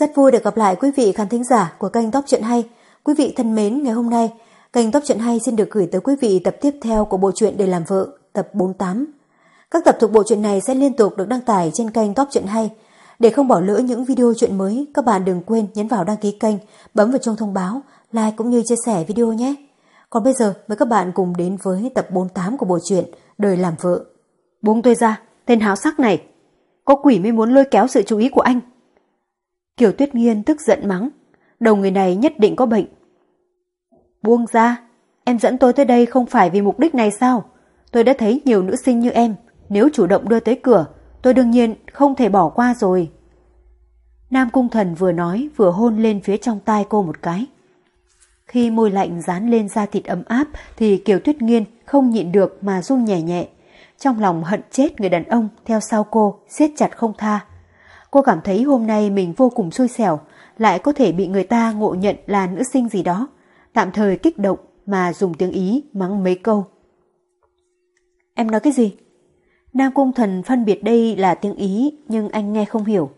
Rất vui được gặp lại quý vị khán thính giả của kênh Top Truyện Hay. Quý vị thân mến, ngày hôm nay, kênh Top Truyện Hay xin được gửi tới quý vị tập tiếp theo của bộ truyện Để Làm Vợ, tập 48. Các tập thuộc bộ truyện này sẽ liên tục được đăng tải trên kênh Top Truyện Hay. Để không bỏ lỡ những video truyện mới, các bạn đừng quên nhấn vào đăng ký kênh, bấm vào chuông thông báo, like cũng như chia sẻ video nhé. Còn bây giờ, mời các bạn cùng đến với tập 48 của bộ truyện Đời Làm Vợ. Buông tôi ra, tên háo sắc này. Có quỷ mới muốn lôi kéo sự chú ý của anh. Kiều Tuyết Nghiên tức giận mắng. Đầu người này nhất định có bệnh. Buông ra, em dẫn tôi tới đây không phải vì mục đích này sao? Tôi đã thấy nhiều nữ sinh như em, nếu chủ động đưa tới cửa, tôi đương nhiên không thể bỏ qua rồi. Nam Cung Thần vừa nói vừa hôn lên phía trong tai cô một cái. Khi môi lạnh dán lên da thịt ấm áp thì Kiều Tuyết Nghiên không nhịn được mà run nhẹ nhẹ. Trong lòng hận chết người đàn ông theo sau cô, siết chặt không tha. Cô cảm thấy hôm nay mình vô cùng xui xẻo, lại có thể bị người ta ngộ nhận là nữ sinh gì đó. Tạm thời kích động mà dùng tiếng Ý mắng mấy câu. Em nói cái gì? Nam Cung Thần phân biệt đây là tiếng Ý nhưng anh nghe không hiểu.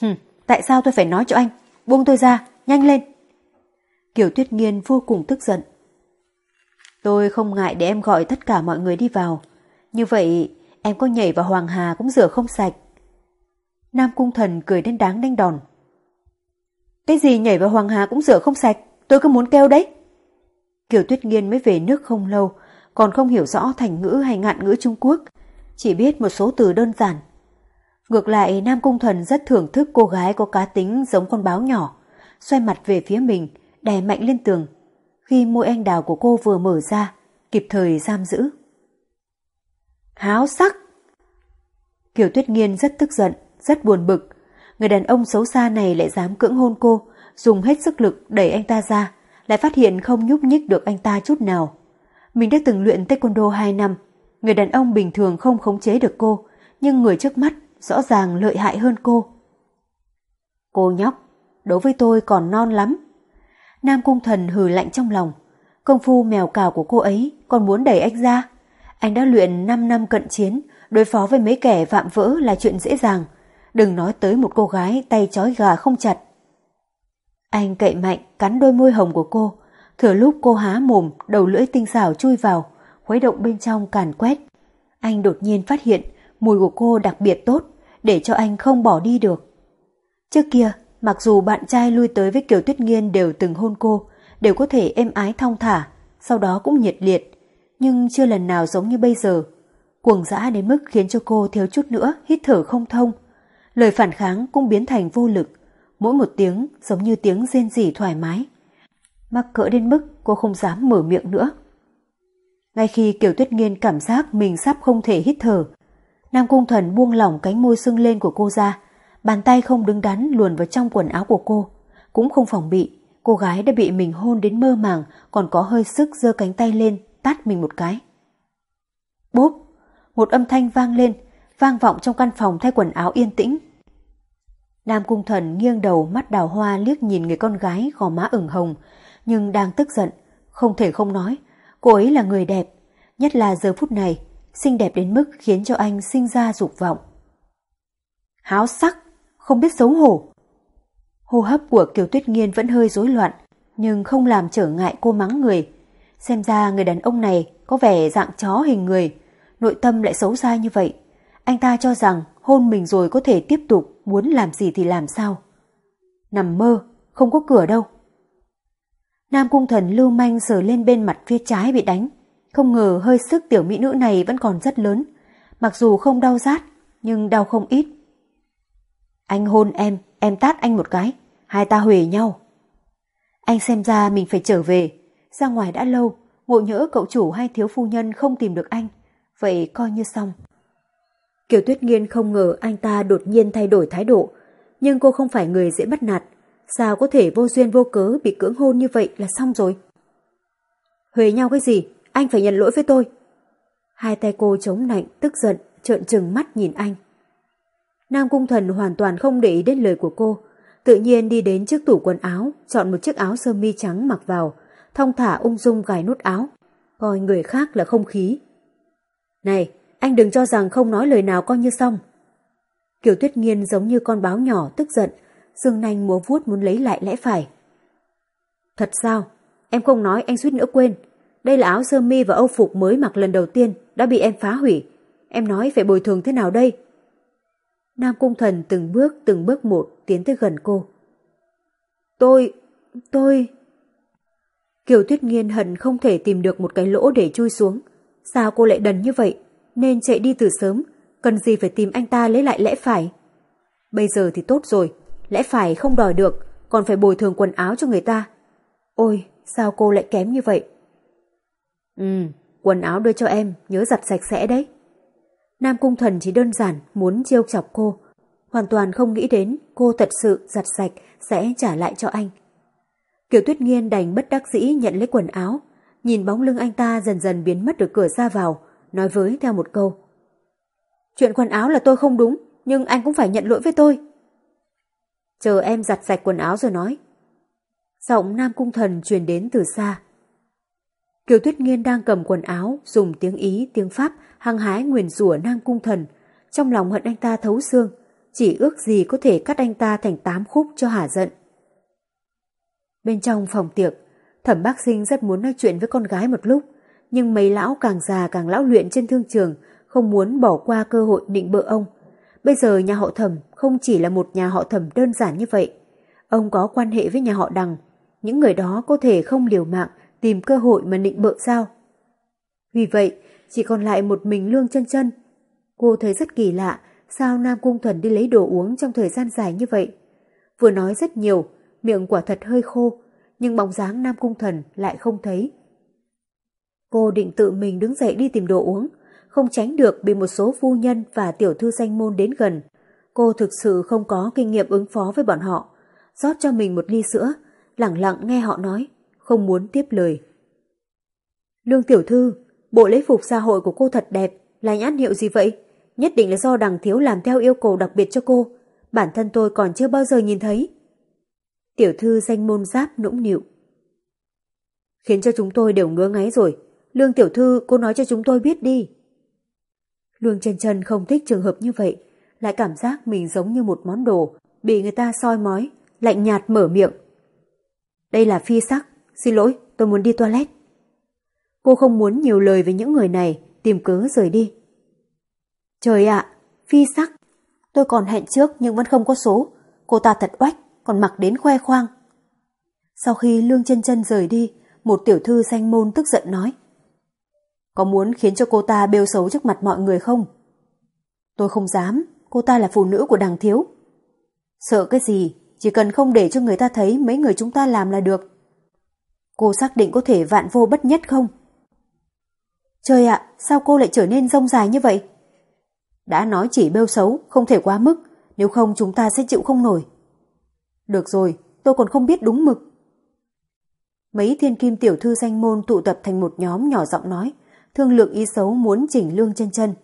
Hừm, tại sao tôi phải nói cho anh? Buông tôi ra, nhanh lên. Kiều Tuyết Nghiên vô cùng tức giận. Tôi không ngại để em gọi tất cả mọi người đi vào. Như vậy em có nhảy vào Hoàng Hà cũng rửa không sạch. Nam Cung Thần cười đến đáng đanh đòn. Cái gì nhảy vào Hoàng Hà cũng rửa không sạch, tôi cứ muốn kêu đấy. Kiều Tuyết Nghiên mới về nước không lâu, còn không hiểu rõ thành ngữ hay ngạn ngữ Trung Quốc, chỉ biết một số từ đơn giản. Ngược lại Nam Cung Thần rất thưởng thức cô gái có cá tính giống con báo nhỏ, xoay mặt về phía mình, đè mạnh lên tường. Khi môi anh đào của cô vừa mở ra, kịp thời giam giữ. Háo sắc! Kiều Tuyết Nghiên rất tức giận, rất buồn bực. Người đàn ông xấu xa này lại dám cưỡng hôn cô, dùng hết sức lực đẩy anh ta ra, lại phát hiện không nhúc nhích được anh ta chút nào. Mình đã từng luyện taekwondo 2 năm, người đàn ông bình thường không khống chế được cô, nhưng người trước mắt rõ ràng lợi hại hơn cô. Cô nhóc, đối với tôi còn non lắm. Nam Cung Thần hừ lạnh trong lòng. Công phu mèo cào của cô ấy còn muốn đẩy anh ra. Anh đã luyện 5 năm cận chiến, đối phó với mấy kẻ phạm vỡ là chuyện dễ dàng. Đừng nói tới một cô gái tay chói gà không chặt. Anh cậy mạnh cắn đôi môi hồng của cô, thừa lúc cô há mồm, đầu lưỡi tinh xảo chui vào, khuấy động bên trong càn quét. Anh đột nhiên phát hiện mùi của cô đặc biệt tốt, để cho anh không bỏ đi được. Trước kia, mặc dù bạn trai lui tới với Kiều Tuyết Nghiên đều từng hôn cô, đều có thể êm ái thong thả, sau đó cũng nhiệt liệt, nhưng chưa lần nào giống như bây giờ. Cuồng dã đến mức khiến cho cô thiếu chút nữa hít thở không thông. Lời phản kháng cũng biến thành vô lực, mỗi một tiếng giống như tiếng rên rỉ thoải mái. Mắc cỡ đến mức cô không dám mở miệng nữa. Ngay khi Kiều Tuyết Nghiên cảm giác mình sắp không thể hít thở, Nam Cung Thần buông lỏng cánh môi sưng lên của cô ra, bàn tay không đứng đắn luồn vào trong quần áo của cô, cũng không phòng bị, cô gái đã bị mình hôn đến mơ màng, còn có hơi sức giơ cánh tay lên, tát mình một cái. Bốp, một âm thanh vang lên, vang vọng trong căn phòng thay quần áo yên tĩnh. Nam Cung Thần nghiêng đầu mắt đào hoa liếc nhìn người con gái gò má ửng hồng, nhưng đang tức giận, không thể không nói, cô ấy là người đẹp, nhất là giờ phút này, xinh đẹp đến mức khiến cho anh sinh ra dục vọng. Háo sắc, không biết xấu hổ. Hô hấp của Kiều Tuyết Nghiên vẫn hơi rối loạn, nhưng không làm trở ngại cô mắng người. Xem ra người đàn ông này có vẻ dạng chó hình người, nội tâm lại xấu xa như vậy. Anh ta cho rằng hôn mình rồi có thể tiếp tục, muốn làm gì thì làm sao. Nằm mơ, không có cửa đâu. Nam cung thần lưu manh sờ lên bên mặt phía trái bị đánh. Không ngờ hơi sức tiểu mỹ nữ này vẫn còn rất lớn. Mặc dù không đau rát, nhưng đau không ít. Anh hôn em, em tát anh một cái. Hai ta huề nhau. Anh xem ra mình phải trở về. Ra ngoài đã lâu, ngộ nhỡ cậu chủ hay thiếu phu nhân không tìm được anh. Vậy coi như xong. Kiều Tuyết Nghiên không ngờ anh ta đột nhiên thay đổi thái độ. Nhưng cô không phải người dễ bắt nạt. Sao có thể vô duyên vô cớ bị cưỡng hôn như vậy là xong rồi? Huề nhau cái gì? Anh phải nhận lỗi với tôi. Hai tay cô chống nạnh, tức giận, trợn trừng mắt nhìn anh. Nam Cung Thần hoàn toàn không để ý đến lời của cô, tự nhiên đi đến trước tủ quần áo, chọn một chiếc áo sơ mi trắng mặc vào, thong thả ung dung gài nút áo, coi người khác là không khí. Này, anh đừng cho rằng không nói lời nào coi như xong. Kiều Tuyết Nghiên giống như con báo nhỏ tức giận, Dương Nanh múa vuốt muốn lấy lại lẽ phải. Thật sao? Em không nói anh suýt nữa quên. Đây là áo sơ mi và âu phục mới mặc lần đầu tiên đã bị em phá hủy. Em nói phải bồi thường thế nào đây? Nam Cung Thần từng bước từng bước một tiến tới gần cô. Tôi, tôi... Kiều Tuyết Nghiên hận không thể tìm được một cái lỗ để chui xuống. Sao cô lại đần như vậy? Nên chạy đi từ sớm, cần gì phải tìm anh ta lấy lại lẽ phải? Bây giờ thì tốt rồi, lẽ phải không đòi được, còn phải bồi thường quần áo cho người ta. Ôi, sao cô lại kém như vậy? Ừ, quần áo đưa cho em, nhớ giặt sạch sẽ đấy. Nam Cung Thần chỉ đơn giản muốn chiêu chọc cô, hoàn toàn không nghĩ đến cô thật sự giặt sạch sẽ trả lại cho anh. Kiều Tuyết Nghiên đành bất đắc dĩ nhận lấy quần áo, nhìn bóng lưng anh ta dần dần biến mất được cửa ra vào, nói với theo một câu. Chuyện quần áo là tôi không đúng, nhưng anh cũng phải nhận lỗi với tôi. Chờ em giặt sạch quần áo rồi nói. Giọng Nam Cung Thần truyền đến từ xa. Kiều Tuyết Nghiên đang cầm quần áo, dùng tiếng Ý, tiếng Pháp, hăng hái nguyền rủa Nam Cung Thần. Trong lòng hận anh ta thấu xương, chỉ ước gì có thể cắt anh ta thành tám khúc cho hả giận. Bên trong phòng tiệc, thẩm bác sinh rất muốn nói chuyện với con gái một lúc, nhưng mấy lão càng già càng lão luyện trên thương trường, không muốn bỏ qua cơ hội định bợ ông. Bây giờ nhà họ thẩm không chỉ là một nhà họ thẩm đơn giản như vậy. Ông có quan hệ với nhà họ đằng, những người đó có thể không liều mạng tìm cơ hội mà định bợ sao. Vì vậy, chỉ còn lại một mình Lương chân chân. Cô thấy rất kỳ lạ, sao Nam Cung Thuần đi lấy đồ uống trong thời gian dài như vậy. Vừa nói rất nhiều, miệng quả thật hơi khô, nhưng bóng dáng Nam Cung Thần lại không thấy. Cô định tự mình đứng dậy đi tìm đồ uống, không tránh được bị một số phu nhân và tiểu thư danh môn đến gần. Cô thực sự không có kinh nghiệm ứng phó với bọn họ, rót cho mình một ly sữa, lặng lặng nghe họ nói, không muốn tiếp lời. Lương tiểu thư, bộ lễ phục xã hội của cô thật đẹp, là nhãn hiệu gì vậy? Nhất định là do đằng thiếu làm theo yêu cầu đặc biệt cho cô, bản thân tôi còn chưa bao giờ nhìn thấy. Tiểu thư danh môn giáp nũng nịu. Khiến cho chúng tôi đều ngứa ngáy rồi. Lương tiểu thư, cô nói cho chúng tôi biết đi. Lương chân chân không thích trường hợp như vậy, lại cảm giác mình giống như một món đồ, bị người ta soi mói, lạnh nhạt mở miệng. Đây là phi sắc, xin lỗi, tôi muốn đi toilet. Cô không muốn nhiều lời với những người này, tìm cớ rời đi. Trời ạ, phi sắc, tôi còn hẹn trước nhưng vẫn không có số, cô ta thật oách còn mặc đến khoe khoang. Sau khi Lương chân chân rời đi, một tiểu thư danh môn tức giận nói. Có muốn khiến cho cô ta bêu xấu trước mặt mọi người không? Tôi không dám, cô ta là phụ nữ của đằng thiếu. Sợ cái gì, chỉ cần không để cho người ta thấy mấy người chúng ta làm là được. Cô xác định có thể vạn vô bất nhất không? Trời ạ, sao cô lại trở nên rông dài như vậy? Đã nói chỉ bêu xấu, không thể quá mức, nếu không chúng ta sẽ chịu không nổi. Được rồi, tôi còn không biết đúng mực. Mấy thiên kim tiểu thư danh môn tụ tập thành một nhóm nhỏ giọng nói, thương lượng ý xấu muốn chỉnh Lương chân chân.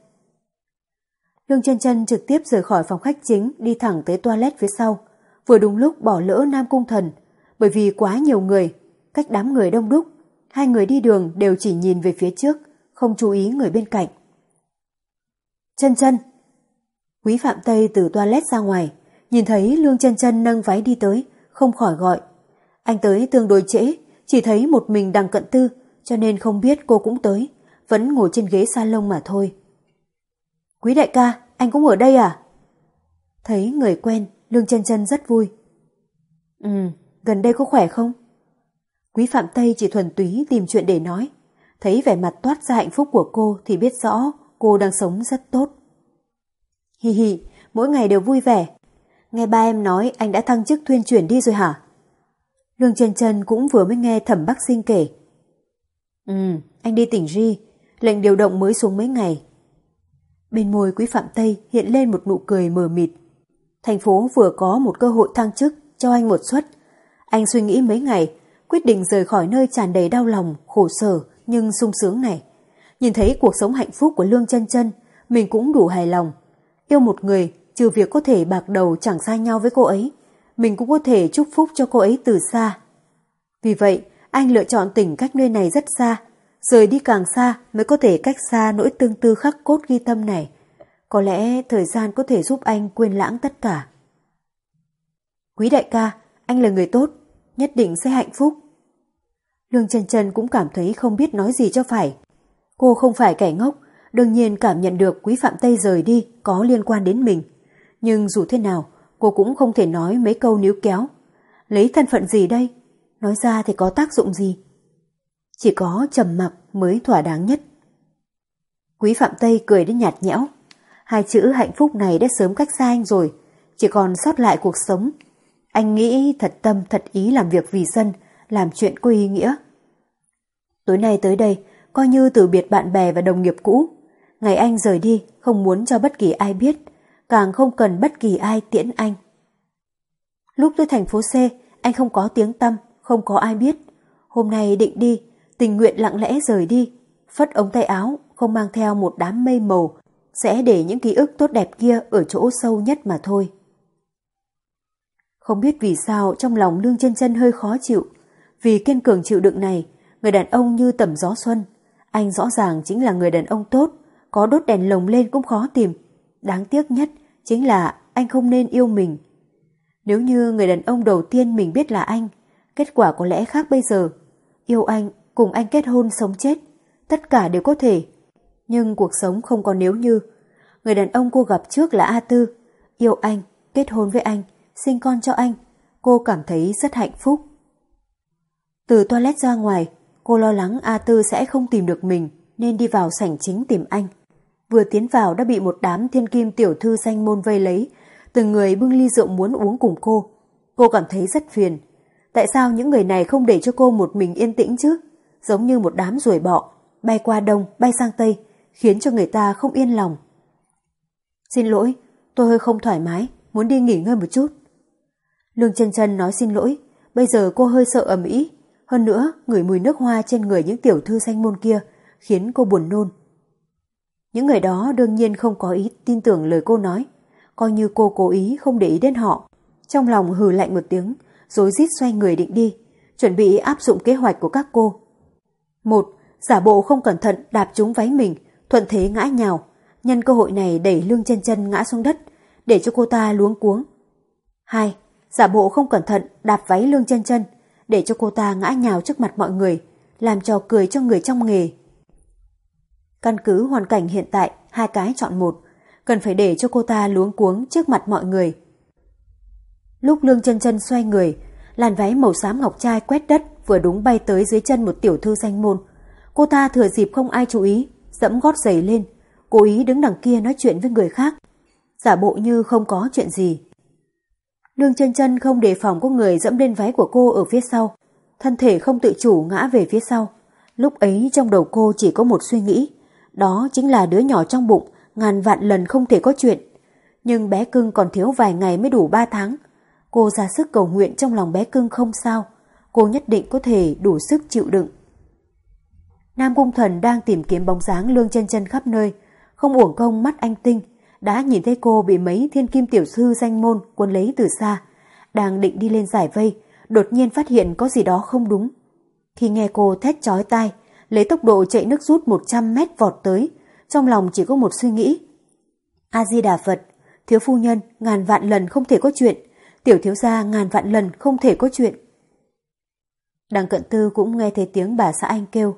Lương chân chân trực tiếp rời khỏi phòng khách chính đi thẳng tới toilet phía sau, vừa đúng lúc bỏ lỡ Nam Cung Thần, bởi vì quá nhiều người, cách đám người đông đúc, hai người đi đường đều chỉ nhìn về phía trước, không chú ý người bên cạnh. Chân chân! Quý Phạm Tây từ toilet ra ngoài, Nhìn thấy Lương chân chân nâng váy đi tới, không khỏi gọi. Anh tới tương đối trễ, chỉ thấy một mình đằng cận tư, cho nên không biết cô cũng tới, vẫn ngồi trên ghế salon mà thôi. Quý đại ca, anh cũng ở đây à? Thấy người quen, Lương chân chân rất vui. Ừ, gần đây có khỏe không? Quý Phạm Tây chỉ thuần túy tìm chuyện để nói. Thấy vẻ mặt toát ra hạnh phúc của cô thì biết rõ cô đang sống rất tốt. Hi hi, mỗi ngày đều vui vẻ, Nghe ba em nói anh đã thăng chức thuyên chuyển đi rồi hả? Lương Trần Trần cũng vừa mới nghe thẩm Bắc Sinh kể. Ừ, anh đi tỉnh Ri, lệnh điều động mới xuống mấy ngày. Bên môi quý Phạm Tây hiện lên một nụ cười mờ mịt. Thành phố vừa có một cơ hội thăng chức cho anh một suất. Anh suy nghĩ mấy ngày, quyết định rời khỏi nơi tràn đầy đau lòng, khổ sở nhưng sung sướng này. Nhìn thấy cuộc sống hạnh phúc của Lương Chân Chân, mình cũng đủ hài lòng. Yêu một người trừ việc có thể bạc đầu chẳng sai nhau với cô ấy, mình cũng có thể chúc phúc cho cô ấy từ xa. Vì vậy, anh lựa chọn tỉnh cách nơi này rất xa, rời đi càng xa mới có thể cách xa nỗi tương tư khắc cốt ghi tâm này. Có lẽ thời gian có thể giúp anh quên lãng tất cả. Quý đại ca, anh là người tốt, nhất định sẽ hạnh phúc. Lương trần trần cũng cảm thấy không biết nói gì cho phải. Cô không phải kẻ ngốc, đương nhiên cảm nhận được quý Phạm Tây rời đi có liên quan đến mình. Nhưng dù thế nào, cô cũng không thể nói mấy câu níu kéo. Lấy thân phận gì đây? Nói ra thì có tác dụng gì? Chỉ có trầm mặc mới thỏa đáng nhất. Quý Phạm Tây cười đến nhạt nhẽo. Hai chữ hạnh phúc này đã sớm cách xa anh rồi, chỉ còn sót lại cuộc sống. Anh nghĩ thật tâm thật ý làm việc vì dân, làm chuyện có ý nghĩa. Tối nay tới đây, coi như từ biệt bạn bè và đồng nghiệp cũ. Ngày anh rời đi, không muốn cho bất kỳ ai biết, càng không cần bất kỳ ai tiễn anh. Lúc tới thành phố C, anh không có tiếng tâm, không có ai biết. Hôm nay định đi, tình nguyện lặng lẽ rời đi, phất ống tay áo, không mang theo một đám mây màu, sẽ để những ký ức tốt đẹp kia ở chỗ sâu nhất mà thôi. Không biết vì sao trong lòng Lương chân chân hơi khó chịu, vì kiên cường chịu đựng này, người đàn ông như tầm gió xuân, anh rõ ràng chính là người đàn ông tốt, có đốt đèn lồng lên cũng khó tìm. Đáng tiếc nhất chính là anh không nên yêu mình. Nếu như người đàn ông đầu tiên mình biết là anh, kết quả có lẽ khác bây giờ. Yêu anh, cùng anh kết hôn sống chết, tất cả đều có thể. Nhưng cuộc sống không có nếu như. Người đàn ông cô gặp trước là A Tư, yêu anh, kết hôn với anh, sinh con cho anh. Cô cảm thấy rất hạnh phúc. Từ toilet ra ngoài, cô lo lắng A Tư sẽ không tìm được mình nên đi vào sảnh chính tìm anh. Vừa tiến vào đã bị một đám thiên kim tiểu thư danh môn vây lấy, từng người bưng ly rượu muốn uống cùng cô. Cô cảm thấy rất phiền. Tại sao những người này không để cho cô một mình yên tĩnh chứ? Giống như một đám ruồi bọ, bay qua đông, bay sang tây, khiến cho người ta không yên lòng. Xin lỗi, tôi hơi không thoải mái, muốn đi nghỉ ngơi một chút. Lương chân chân nói xin lỗi, bây giờ cô hơi sợ ẩm ý. Hơn nữa, ngửi mùi nước hoa trên người những tiểu thư danh môn kia khiến cô buồn nôn. Những người đó đương nhiên không có ý tin tưởng lời cô nói, coi như cô cố ý không để ý đến họ. Trong lòng hừ lạnh một tiếng, rồi rít xoay người định đi, chuẩn bị áp dụng kế hoạch của các cô. Một, giả bộ không cẩn thận đạp trúng váy mình, thuận thế ngã nhào, nhân cơ hội này đẩy lương chân chân ngã xuống đất, để cho cô ta luống cuống. Hai, giả bộ không cẩn thận đạp váy lương chân chân, để cho cô ta ngã nhào trước mặt mọi người, làm trò cười cho người trong nghề. Căn cứ hoàn cảnh hiện tại, hai cái chọn một, cần phải để cho cô ta luống cuống trước mặt mọi người. Lúc lương chân chân xoay người, làn váy màu xám ngọc trai quét đất vừa đúng bay tới dưới chân một tiểu thư danh môn. Cô ta thừa dịp không ai chú ý, dẫm gót giày lên, cố ý đứng đằng kia nói chuyện với người khác, giả bộ như không có chuyện gì. Lương chân chân không đề phòng có người dẫm lên váy của cô ở phía sau, thân thể không tự chủ ngã về phía sau. Lúc ấy trong đầu cô chỉ có một suy nghĩ, đó chính là đứa nhỏ trong bụng, ngàn vạn lần không thể có chuyện. Nhưng bé cưng còn thiếu vài ngày mới đủ ba tháng. Cô ra sức cầu nguyện trong lòng bé cưng không sao, cô nhất định có thể đủ sức chịu đựng. Nam Cung Thần đang tìm kiếm bóng dáng lương chân chân khắp nơi, không uổng công mắt anh tinh, đã nhìn thấy cô bị mấy thiên kim tiểu sư danh môn quân lấy từ xa, đang định đi lên giải vây, đột nhiên phát hiện có gì đó không đúng. Khi nghe cô thét chói tai, lấy tốc độ chạy nước rút 100 mét vọt tới, trong lòng chỉ có một suy nghĩ. A-di-đà Phật, thiếu phu nhân ngàn vạn lần không thể có chuyện, tiểu thiếu gia ngàn vạn lần không thể có chuyện. Đằng cận tư cũng nghe thấy tiếng bà xã anh kêu,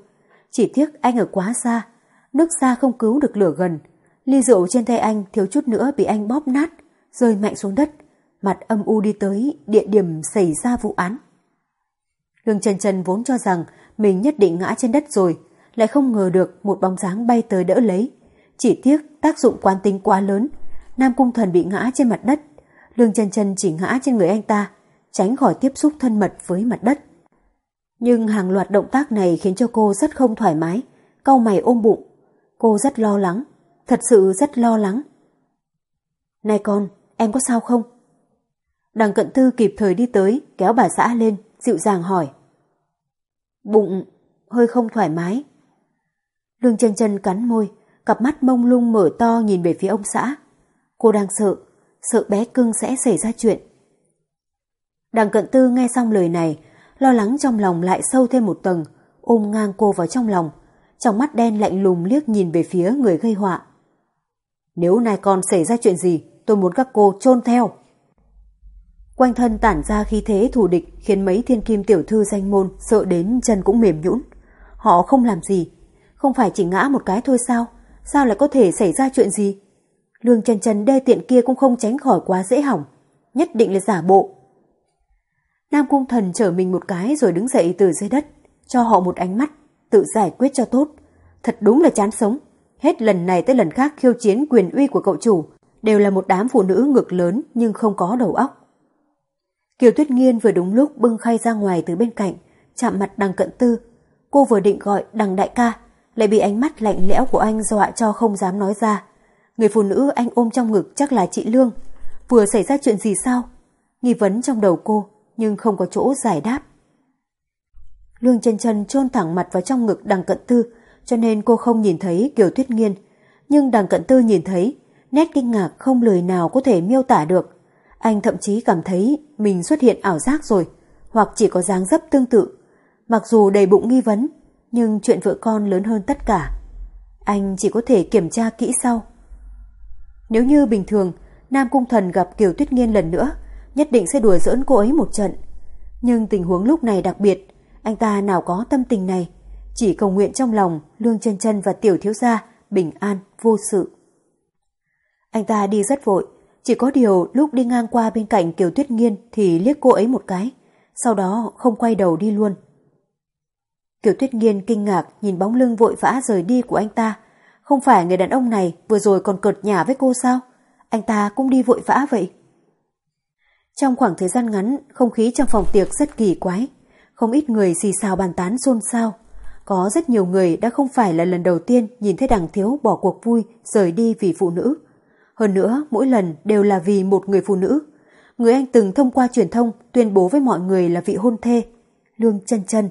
chỉ tiếc anh ở quá xa, nước xa không cứu được lửa gần, Ly rượu trên tay anh thiếu chút nữa bị anh bóp nát, rơi mạnh xuống đất, mặt âm u đi tới địa điểm xảy ra vụ án. Lương Trần Trần vốn cho rằng mình nhất định ngã trên đất rồi, lại không ngờ được một bóng dáng bay tới đỡ lấy. Chỉ tiếc tác dụng quán tính quá lớn, Nam Cung Thần bị ngã trên mặt đất, Lương Trần Trần chỉ ngã trên người anh ta, tránh khỏi tiếp xúc thân mật với mặt đất. Nhưng hàng loạt động tác này khiến cho cô rất không thoải mái, cau mày ôm bụng. Cô rất lo lắng, thật sự rất lo lắng. Này con, em có sao không? Đằng cận tư kịp thời đi tới, kéo bà xã lên, dịu dàng hỏi. Bụng, hơi không thoải mái. Lương chân chân cắn môi, cặp mắt mông lung mở to nhìn về phía ông xã. Cô đang sợ, sợ bé cưng sẽ xảy ra chuyện. Đằng cận tư nghe xong lời này, lo lắng trong lòng lại sâu thêm một tầng, ôm ngang cô vào trong lòng, trong mắt đen lạnh lùng liếc nhìn về phía người gây họa. Nếu nay con xảy ra chuyện gì, tôi muốn các cô chôn theo. Quanh thân tản ra khí thế thù địch khiến mấy thiên kim tiểu thư danh môn sợ đến chân cũng mềm nhũn. Họ không làm gì, không phải chỉ ngã một cái thôi sao? Sao lại có thể xảy ra chuyện gì? Lương chân chân đê tiện kia cũng không tránh khỏi quá dễ hỏng, nhất định là giả bộ. Nam cung thần trở mình một cái rồi đứng dậy từ dưới đất, cho họ một ánh mắt, tự giải quyết cho tốt. Thật đúng là chán sống. Hết lần này tới lần khác khiêu chiến quyền uy của cậu chủ, đều là một đám phụ nữ ngực lớn nhưng không có đầu óc. Kiều Tuyết Nghiên vừa đúng lúc bưng khay ra ngoài từ bên cạnh, chạm mặt đằng cận tư. Cô vừa định gọi đằng đại ca, lại bị ánh mắt lạnh lẽo của anh dọa cho không dám nói ra. Người phụ nữ anh ôm trong ngực chắc là chị Lương. Vừa xảy ra chuyện gì sao? Nghi vấn trong đầu cô, nhưng không có chỗ giải đáp. Lương chân chân chôn thẳng mặt vào trong ngực đằng cận tư, cho nên cô không nhìn thấy Kiều Tuyết Nghiên. Nhưng đằng cận tư nhìn thấy, nét kinh ngạc không lời nào có thể miêu tả được. Anh thậm chí cảm thấy mình xuất hiện ảo giác rồi, hoặc chỉ có dáng dấp tương tự. Mặc dù đầy bụng nghi vấn, nhưng chuyện vợ con lớn hơn tất cả. Anh chỉ có thể kiểm tra kỹ sau. Nếu như bình thường, Nam Cung Thần gặp Kiều Tuyết Nghiên lần nữa, nhất định sẽ đùa giỡn cô ấy một trận. Nhưng tình huống lúc này đặc biệt, anh ta nào có tâm tình này, chỉ cầu nguyện trong lòng Lương chân chân và Tiểu Thiếu Gia bình an, vô sự. Anh ta đi rất vội, chỉ có điều lúc đi ngang qua bên cạnh Kiều Tuyết Nghiên thì liếc cô ấy một cái, sau đó không quay đầu đi luôn. Kiều Tuyết Nghiên kinh ngạc nhìn bóng lưng vội vã rời đi của anh ta. Không phải người đàn ông này vừa rồi còn cợt nhả với cô sao? Anh ta cũng đi vội vã vậy. Trong khoảng thời gian ngắn, không khí trong phòng tiệc rất kỳ quái. Không ít người xì xào bàn tán xôn xao. Có rất nhiều người đã không phải là lần đầu tiên nhìn thấy đằng thiếu bỏ cuộc vui rời đi vì phụ nữ. Hơn nữa, mỗi lần đều là vì một người phụ nữ. Người anh từng thông qua truyền thông tuyên bố với mọi người là vị hôn thê. Lương chân chân.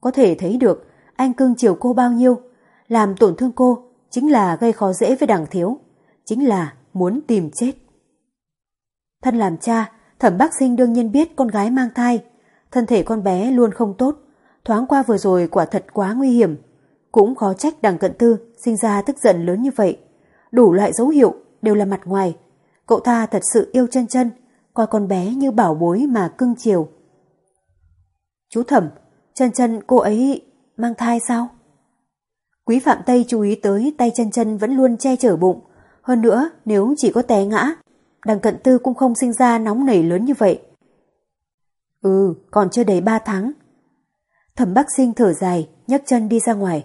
Có thể thấy được anh cưng chiều cô bao nhiêu. Làm tổn thương cô chính là gây khó dễ với đằng thiếu. Chính là muốn tìm chết. Thân làm cha, thẩm bác sinh đương nhiên biết con gái mang thai. Thân thể con bé luôn không tốt. Thoáng qua vừa rồi quả thật quá nguy hiểm. Cũng khó trách đằng cận tư sinh ra tức giận lớn như vậy. Đủ loại dấu hiệu đều là mặt ngoài. Cậu ta thật sự yêu chân chân, coi con bé như bảo bối mà cưng chiều. Chú thẩm, chân chân cô ấy mang thai sao? Quý Phạm Tây chú ý tới tay chân chân vẫn luôn che chở bụng. Hơn nữa, nếu chỉ có té ngã, đằng cận tư cũng không sinh ra nóng nảy lớn như vậy. Ừ, còn chưa đầy ba tháng. Thẩm Bắc Sinh thở dài, nhấc chân đi ra ngoài.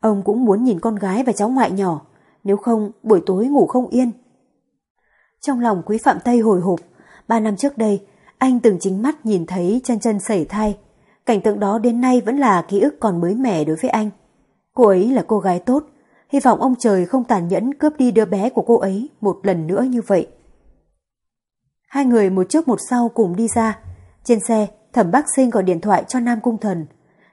Ông cũng muốn nhìn con gái và cháu ngoại nhỏ, nếu không buổi tối ngủ không yên. Trong lòng Quý Phạm Tây hồi hộp, ba năm trước đây, anh từng chính mắt nhìn thấy chân chân sẩy thai. Cảnh tượng đó đến nay vẫn là ký ức còn mới mẻ đối với anh. Cô ấy là cô gái tốt, hy vọng ông trời không tàn nhẫn cướp đi đứa bé của cô ấy một lần nữa như vậy. Hai người một trước một sau cùng đi ra. Trên xe, thẩm bác sinh gọi điện thoại cho Nam Cung Thần.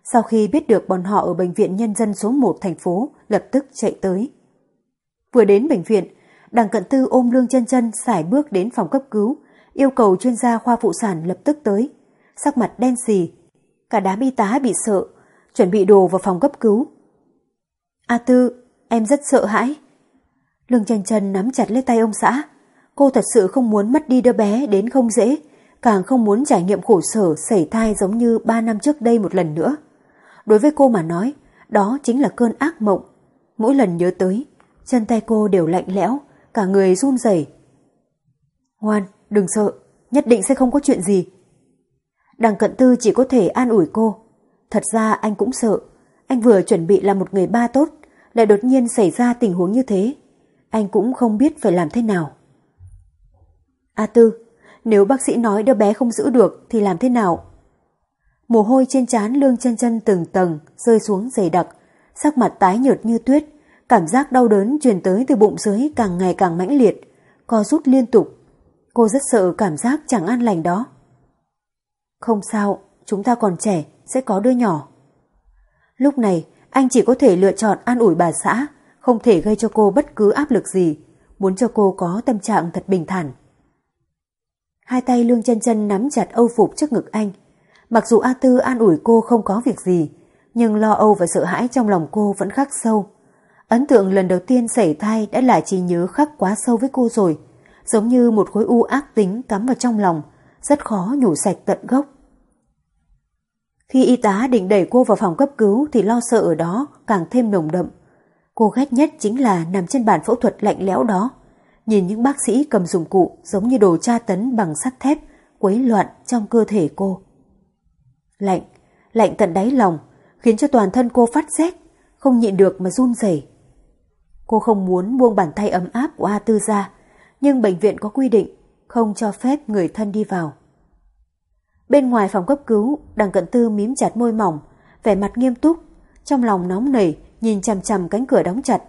Sau khi biết được bọn họ ở bệnh viện nhân dân số 1 thành phố, lập tức chạy tới. Vừa đến bệnh viện, đằng cận tư ôm lương chân chân xài bước đến phòng cấp cứu, yêu cầu chuyên gia khoa phụ sản lập tức tới. Sắc mặt đen xì, cả đám y tá bị sợ, chuẩn bị đồ vào phòng cấp cứu. A Tư, em rất sợ hãi. Lương chân chân nắm chặt lấy tay ông xã. Cô thật sự không muốn mất đi đứa bé đến không dễ, càng không muốn trải nghiệm khổ sở sảy thai giống như ba năm trước đây một lần nữa. Đối với cô mà nói, đó chính là cơn ác mộng. Mỗi lần nhớ tới, chân tay cô đều lạnh lẽo, cả người run rẩy. Ngoan, đừng sợ, nhất định sẽ không có chuyện gì. Đằng cận tư chỉ có thể an ủi cô. Thật ra anh cũng sợ, anh vừa chuẩn bị là một người ba tốt, lại đột nhiên xảy ra tình huống như thế. Anh cũng không biết phải làm thế nào. A Tư, nếu bác sĩ nói đứa bé không giữ được thì làm thế nào? Mồ hôi trên trán lương chân chân từng tầng rơi xuống dày đặc, sắc mặt tái nhợt như tuyết, cảm giác đau đớn truyền tới từ bụng dưới càng ngày càng mãnh liệt, co rút liên tục. Cô rất sợ cảm giác chẳng an lành đó. Không sao, chúng ta còn trẻ, sẽ có đứa nhỏ. Lúc này, anh chỉ có thể lựa chọn an ủi bà xã, không thể gây cho cô bất cứ áp lực gì, muốn cho cô có tâm trạng thật bình thản. Hai tay lương chân chân nắm chặt âu phục trước ngực anh. Mặc dù A Tư an ủi cô không có việc gì, nhưng lo âu và sợ hãi trong lòng cô vẫn khắc sâu. Ấn tượng lần đầu tiên xảy thai đã là trí nhớ khắc quá sâu với cô rồi, giống như một khối u ác tính cắm vào trong lòng, rất khó nhủ sạch tận gốc. Khi y tá định đẩy cô vào phòng cấp cứu thì lo sợ ở đó càng thêm nồng đậm. Cô ghét nhất chính là nằm trên bàn phẫu thuật lạnh lẽo đó, nhìn những bác sĩ cầm dụng cụ giống như đồ tra tấn bằng sắt thép quấy loạn trong cơ thể cô. Lạnh, lạnh tận đáy lòng, khiến cho toàn thân cô phát rét, không nhịn được mà run rẩy. Cô không muốn buông bàn tay ấm áp của A Tư ra, nhưng bệnh viện có quy định không cho phép người thân đi vào. Bên ngoài phòng cấp cứu, đằng cận tư mím chặt môi mỏng, vẻ mặt nghiêm túc, trong lòng nóng nảy nhìn chằm chằm cánh cửa đóng chặt.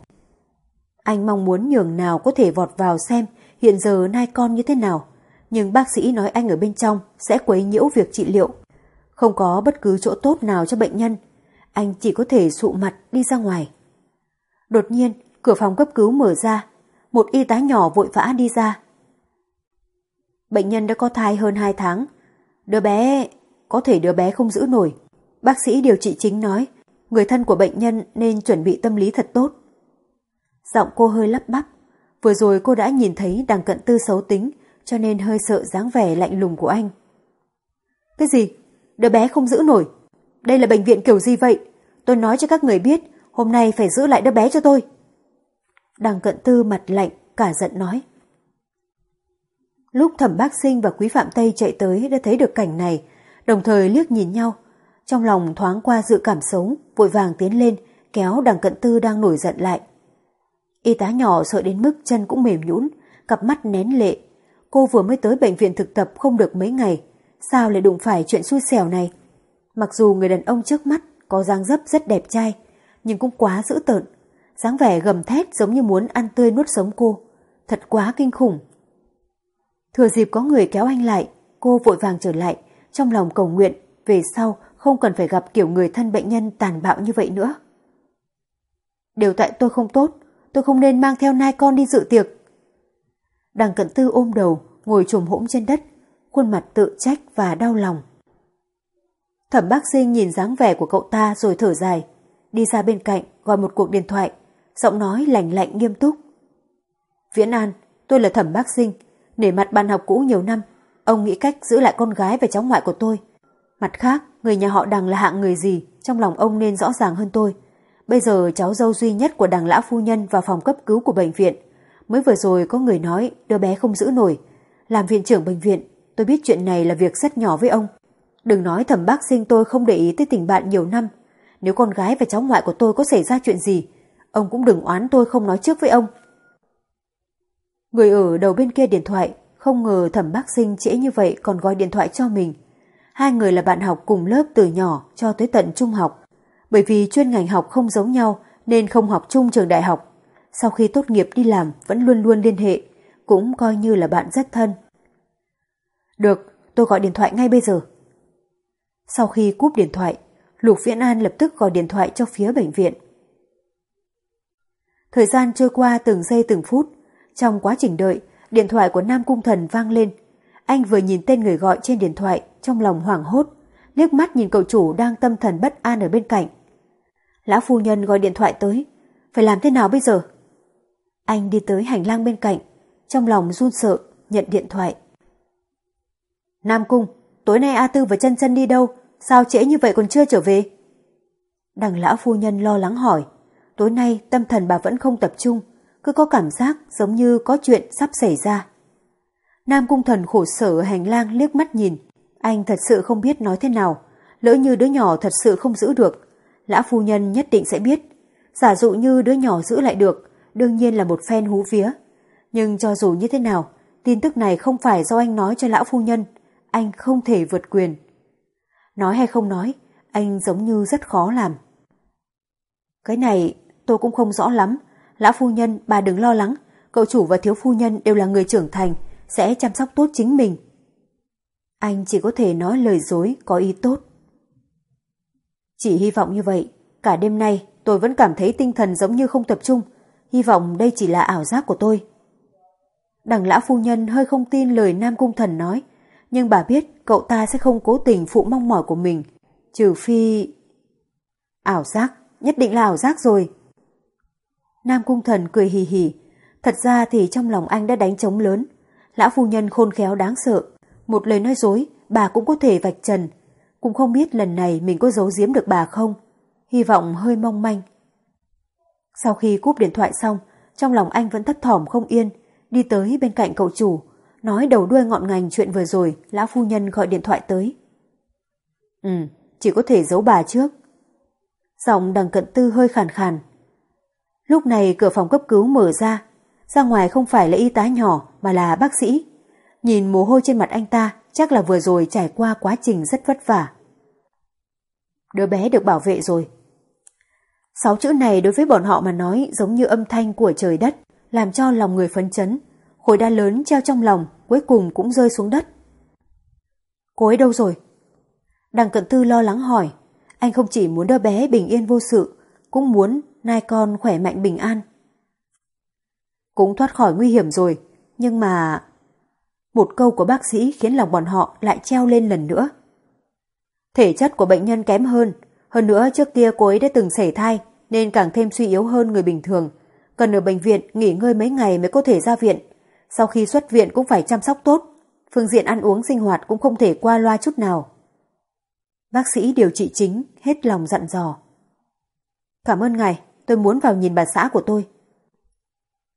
Anh mong muốn nhường nào có thể vọt vào xem hiện giờ nai con như thế nào, nhưng bác sĩ nói anh ở bên trong sẽ quấy nhiễu việc trị liệu. Không có bất cứ chỗ tốt nào cho bệnh nhân, anh chỉ có thể sụ mặt đi ra ngoài. Đột nhiên, cửa phòng cấp cứu mở ra, một y tá nhỏ vội vã đi ra. Bệnh nhân đã có thai hơn 2 tháng, đứa bé, có thể đứa bé không giữ nổi. Bác sĩ điều trị chính nói, người thân của bệnh nhân nên chuẩn bị tâm lý thật tốt. Giọng cô hơi lắp bắp, vừa rồi cô đã nhìn thấy đằng cận tư xấu tính, cho nên hơi sợ dáng vẻ lạnh lùng của anh. Cái gì? Đứa bé không giữ nổi. Đây là bệnh viện kiểu gì vậy? Tôi nói cho các người biết, hôm nay phải giữ lại đứa bé cho tôi. Đằng cận tư mặt lạnh, cả giận nói. Lúc thẩm bác sinh và quý phạm Tây chạy tới đã thấy được cảnh này, đồng thời liếc nhìn nhau. Trong lòng thoáng qua dự cảm xấu, vội vàng tiến lên, kéo đằng cận tư đang nổi giận lại. Y tá nhỏ sợ đến mức chân cũng mềm nhũn, cặp mắt nén lệ. Cô vừa mới tới bệnh viện thực tập không được mấy ngày, sao lại đụng phải chuyện xui xẻo này? Mặc dù người đàn ông trước mắt có dáng dấp rất đẹp trai, nhưng cũng quá dữ tợn, dáng vẻ gầm thét giống như muốn ăn tươi nuốt sống cô. Thật quá kinh khủng. Thừa dịp có người kéo anh lại, cô vội vàng trở lại, trong lòng cầu nguyện, về sau không cần phải gặp kiểu người thân bệnh nhân tàn bạo như vậy nữa. Đều tại tôi không tốt, tôi không nên mang theo nai con đi dự tiệc. Đằng cận tư ôm đầu, ngồi trồm hỗn trên đất, khuôn mặt tự trách và đau lòng. Thẩm bác sinh nhìn dáng vẻ của cậu ta rồi thở dài, đi ra bên cạnh gọi một cuộc điện thoại, giọng nói lạnh lạnh nghiêm túc. Viễn An, tôi là thẩm bác sinh, nể mặt bạn học cũ nhiều năm, ông nghĩ cách giữ lại con gái và cháu ngoại của tôi. Mặt khác, người nhà họ đằng là hạng người gì, trong lòng ông nên rõ ràng hơn tôi. Bây giờ cháu dâu duy nhất của đằng lão phu nhân vào phòng cấp cứu của bệnh viện. Mới vừa rồi có người nói đứa bé không giữ nổi. Làm viện trưởng bệnh viện, tôi biết chuyện này là việc rất nhỏ với ông. Đừng nói thẩm bác sinh tôi không để ý tới tình bạn nhiều năm. Nếu con gái và cháu ngoại của tôi có xảy ra chuyện gì, ông cũng đừng oán tôi không nói trước với ông. Người ở đầu bên kia điện thoại không ngờ thẩm bác sinh trễ như vậy còn gọi điện thoại cho mình. Hai người là bạn học cùng lớp từ nhỏ cho tới tận trung học. Bởi vì chuyên ngành học không giống nhau nên không học chung trường đại học. Sau khi tốt nghiệp đi làm vẫn luôn luôn liên hệ, cũng coi như là bạn rất thân. Được, tôi gọi điện thoại ngay bây giờ. Sau khi cúp điện thoại, Lục Viễn An lập tức gọi điện thoại cho phía bệnh viện. Thời gian trôi qua từng giây từng phút, trong quá trình đợi, điện thoại của Nam Cung Thần vang lên. Anh vừa nhìn tên người gọi trên điện thoại, trong lòng hoảng hốt, liếc mắt nhìn cậu chủ đang tâm thần bất an ở bên cạnh. Lão phu nhân gọi điện thoại tới, phải làm thế nào bây giờ? Anh đi tới hành lang bên cạnh, trong lòng run sợ, nhận điện thoại. Nam Cung, tối nay A Tư và chân chân đi đâu? Sao trễ như vậy còn chưa trở về? Đằng lão phu nhân lo lắng hỏi, tối nay tâm thần bà vẫn không tập trung, cứ có cảm giác giống như có chuyện sắp xảy ra. Nam cung thần khổ sở ở hành lang liếc mắt nhìn, anh thật sự không biết nói thế nào, lỡ như đứa nhỏ thật sự không giữ được, lão phu nhân nhất định sẽ biết. Giả dụ như đứa nhỏ giữ lại được, đương nhiên là một phen hú vía. Nhưng cho dù như thế nào, tin tức này không phải do anh nói cho lão phu nhân, anh không thể vượt quyền. Nói hay không nói, anh giống như rất khó làm. Cái này tôi cũng không rõ lắm, Lão phu nhân, bà đừng lo lắng, cậu chủ và thiếu phu nhân đều là người trưởng thành, sẽ chăm sóc tốt chính mình. Anh chỉ có thể nói lời dối có ý tốt. Chỉ hy vọng như vậy, cả đêm nay tôi vẫn cảm thấy tinh thần giống như không tập trung, hy vọng đây chỉ là ảo giác của tôi. Đằng lão phu nhân hơi không tin lời Nam Cung Thần nói, nhưng bà biết cậu ta sẽ không cố tình phụ mong mỏi của mình, trừ phi... Ảo giác, nhất định là ảo giác rồi. Nam Cung Thần cười hì hì. Thật ra thì trong lòng anh đã đánh trống lớn. Lão phu nhân khôn khéo đáng sợ một lời nói dối bà cũng có thể vạch trần. Cũng không biết lần này mình có giấu giếm được bà không. Hy vọng hơi mong manh. Sau khi cúp điện thoại xong, trong lòng anh vẫn thấp thỏm không yên, đi tới bên cạnh cậu chủ, nói đầu đuôi ngọn ngành chuyện vừa rồi lão phu nhân gọi điện thoại tới. Ừ, chỉ có thể giấu bà trước. Giọng đằng cận tư hơi khàn khàn. Lúc này cửa phòng cấp cứu mở ra, ra ngoài không phải là y tá nhỏ mà là bác sĩ. Nhìn mồ hôi trên mặt anh ta chắc là vừa rồi trải qua quá trình rất vất vả. Đứa bé được bảo vệ rồi. Sáu chữ này đối với bọn họ mà nói giống như âm thanh của trời đất, làm cho lòng người phấn chấn. Khối đa lớn treo trong lòng, cuối cùng cũng rơi xuống đất. Cô ấy đâu rồi? Đằng cận tư lo lắng hỏi. Anh không chỉ muốn đứa bé bình yên vô sự, cũng muốn nai con khỏe mạnh bình an. Cũng thoát khỏi nguy hiểm rồi, nhưng mà... Một câu của bác sĩ khiến lòng bọn họ lại treo lên lần nữa. Thể chất của bệnh nhân kém hơn, hơn nữa trước kia cô ấy đã từng sảy thai nên càng thêm suy yếu hơn người bình thường. Cần ở bệnh viện nghỉ ngơi mấy ngày mới có thể ra viện. Sau khi xuất viện cũng phải chăm sóc tốt. Phương diện ăn uống sinh hoạt cũng không thể qua loa chút nào. Bác sĩ điều trị chính hết lòng dặn dò. Cảm ơn ngài, tôi muốn vào nhìn bà xã của tôi.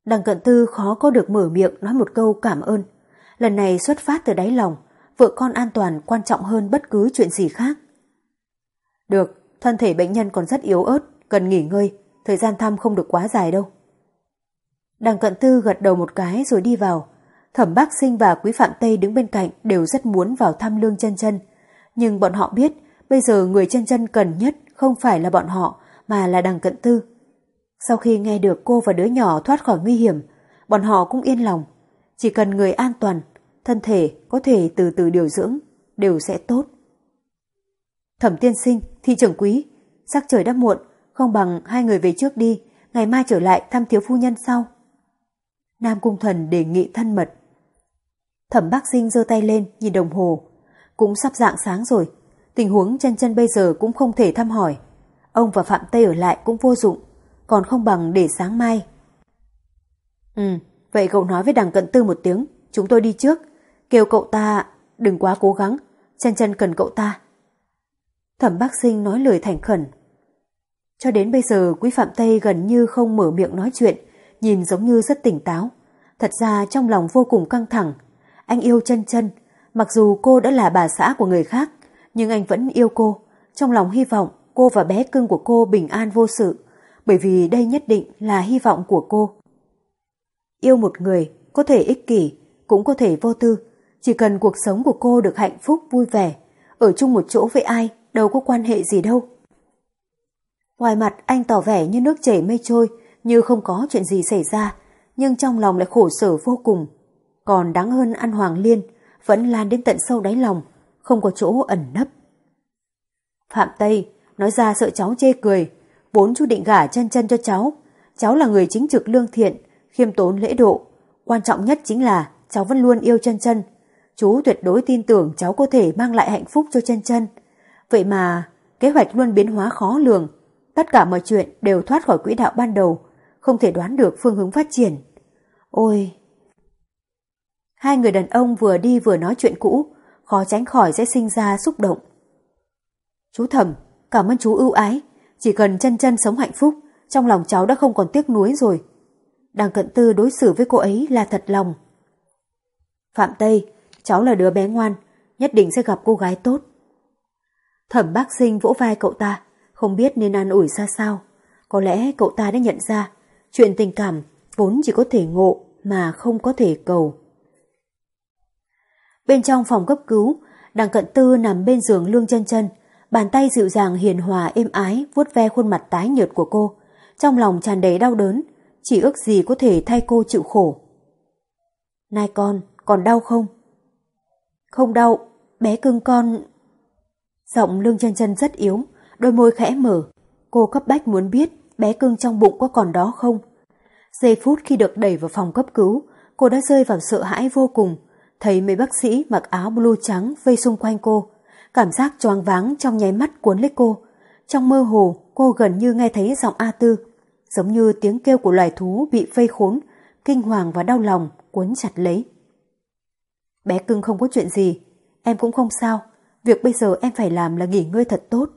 Đằng cận tư khó có được mở miệng nói một câu cảm ơn. Lần này xuất phát từ đáy lòng, vợ con an toàn quan trọng hơn bất cứ chuyện gì khác. Được, thân thể bệnh nhân còn rất yếu ớt, cần nghỉ ngơi, thời gian thăm không được quá dài đâu. Đằng cận tư gật đầu một cái rồi đi vào. Thẩm bác sinh và quý phạm Tây đứng bên cạnh đều rất muốn vào thăm lương chân chân. Nhưng bọn họ biết bây giờ người chân chân cần nhất không phải là bọn họ mà là đằng cận tư. Sau khi nghe được cô và đứa nhỏ thoát khỏi nguy hiểm, bọn họ cũng yên lòng. Chỉ cần người an toàn, thân thể có thể từ từ điều dưỡng, đều sẽ tốt. Thẩm tiên sinh, thị trưởng quý, sắc trời đã muộn, không bằng hai người về trước đi, ngày mai trở lại thăm thiếu phu nhân sau. Nam Cung Thần đề nghị thân mật. Thẩm bác sinh giơ tay lên nhìn đồng hồ. Cũng sắp dạng sáng rồi, tình huống chân chân bây giờ cũng không thể thăm hỏi. Ông và Phạm Tây ở lại cũng vô dụng, còn không bằng để sáng mai. Ừ, vậy cậu nói với đằng cận tư một tiếng, chúng tôi đi trước, kêu cậu ta đừng quá cố gắng, chân chân cần cậu ta. Thẩm bác sinh nói lời thành khẩn. Cho đến bây giờ quý Phạm Tây gần như không mở miệng nói chuyện, nhìn giống như rất tỉnh táo. Thật ra trong lòng vô cùng căng thẳng. Anh yêu chân chân, mặc dù cô đã là bà xã của người khác, nhưng anh vẫn yêu cô. Trong lòng hy vọng cô và bé cưng của cô bình an vô sự, bởi vì đây nhất định là hy vọng của cô. Yêu một người có thể ích kỷ, cũng có thể vô tư, chỉ cần cuộc sống của cô được hạnh phúc vui vẻ, ở chung một chỗ với ai đâu có quan hệ gì đâu. Ngoài mặt anh tỏ vẻ như nước chảy mây trôi, như không có chuyện gì xảy ra, nhưng trong lòng lại khổ sở vô cùng. Còn đáng hơn ăn hoàng liên, vẫn lan đến tận sâu đáy lòng, không có chỗ ẩn nấp. Phạm Tây nói ra sợ cháu chê cười, vốn chú định gả chân chân cho cháu. Cháu là người chính trực lương thiện, khiêm tốn lễ độ. Quan trọng nhất chính là cháu vẫn luôn yêu chân chân. Chú tuyệt đối tin tưởng cháu có thể mang lại hạnh phúc cho chân chân. Vậy mà, kế hoạch luôn biến hóa khó lường. Tất cả mọi chuyện đều thoát khỏi quỹ đạo ban đầu, không thể đoán được phương hướng phát triển. Ôi! Hai người đàn ông vừa đi vừa nói chuyện cũ, khó tránh khỏi sẽ sinh ra xúc động. Chú thầm, cảm ơn chú ưu ái, chỉ cần chân chân sống hạnh phúc, trong lòng cháu đã không còn tiếc nuối rồi. Đằng cận tư đối xử với cô ấy là thật lòng. Phạm Tây, cháu là đứa bé ngoan, nhất định sẽ gặp cô gái tốt. Thẩm bác sinh vỗ vai cậu ta, không biết nên an ủi ra sao. Có lẽ cậu ta đã nhận ra, chuyện tình cảm vốn chỉ có thể ngộ mà không có thể cầu. Bên trong phòng cấp cứu, đằng cận tư nằm bên giường lương chân chân, bàn tay dịu dàng hiền hòa êm ái vuốt ve khuôn mặt tái nhợt của cô, trong lòng tràn đầy đau đớn, chỉ ước gì có thể thay cô chịu khổ. Nai con, còn đau không? Không đau, bé cưng con... Giọng lương chân chân rất yếu, đôi môi khẽ mở. Cô cấp bách muốn biết bé cưng trong bụng có còn đó không. Giây phút khi được đẩy vào phòng cấp cứu, cô đã rơi vào sợ hãi vô cùng. Thấy mấy bác sĩ mặc áo blue trắng vây xung quanh cô. Cảm giác choáng váng trong nháy mắt cuốn lấy cô. Trong mơ hồ, cô gần như nghe thấy giọng A Tư, giống như tiếng kêu của loài thú bị vây khốn, kinh hoàng và đau lòng cuốn chặt lấy. Bé cưng không có chuyện gì, em cũng không sao, việc bây giờ em phải làm là nghỉ ngơi thật tốt.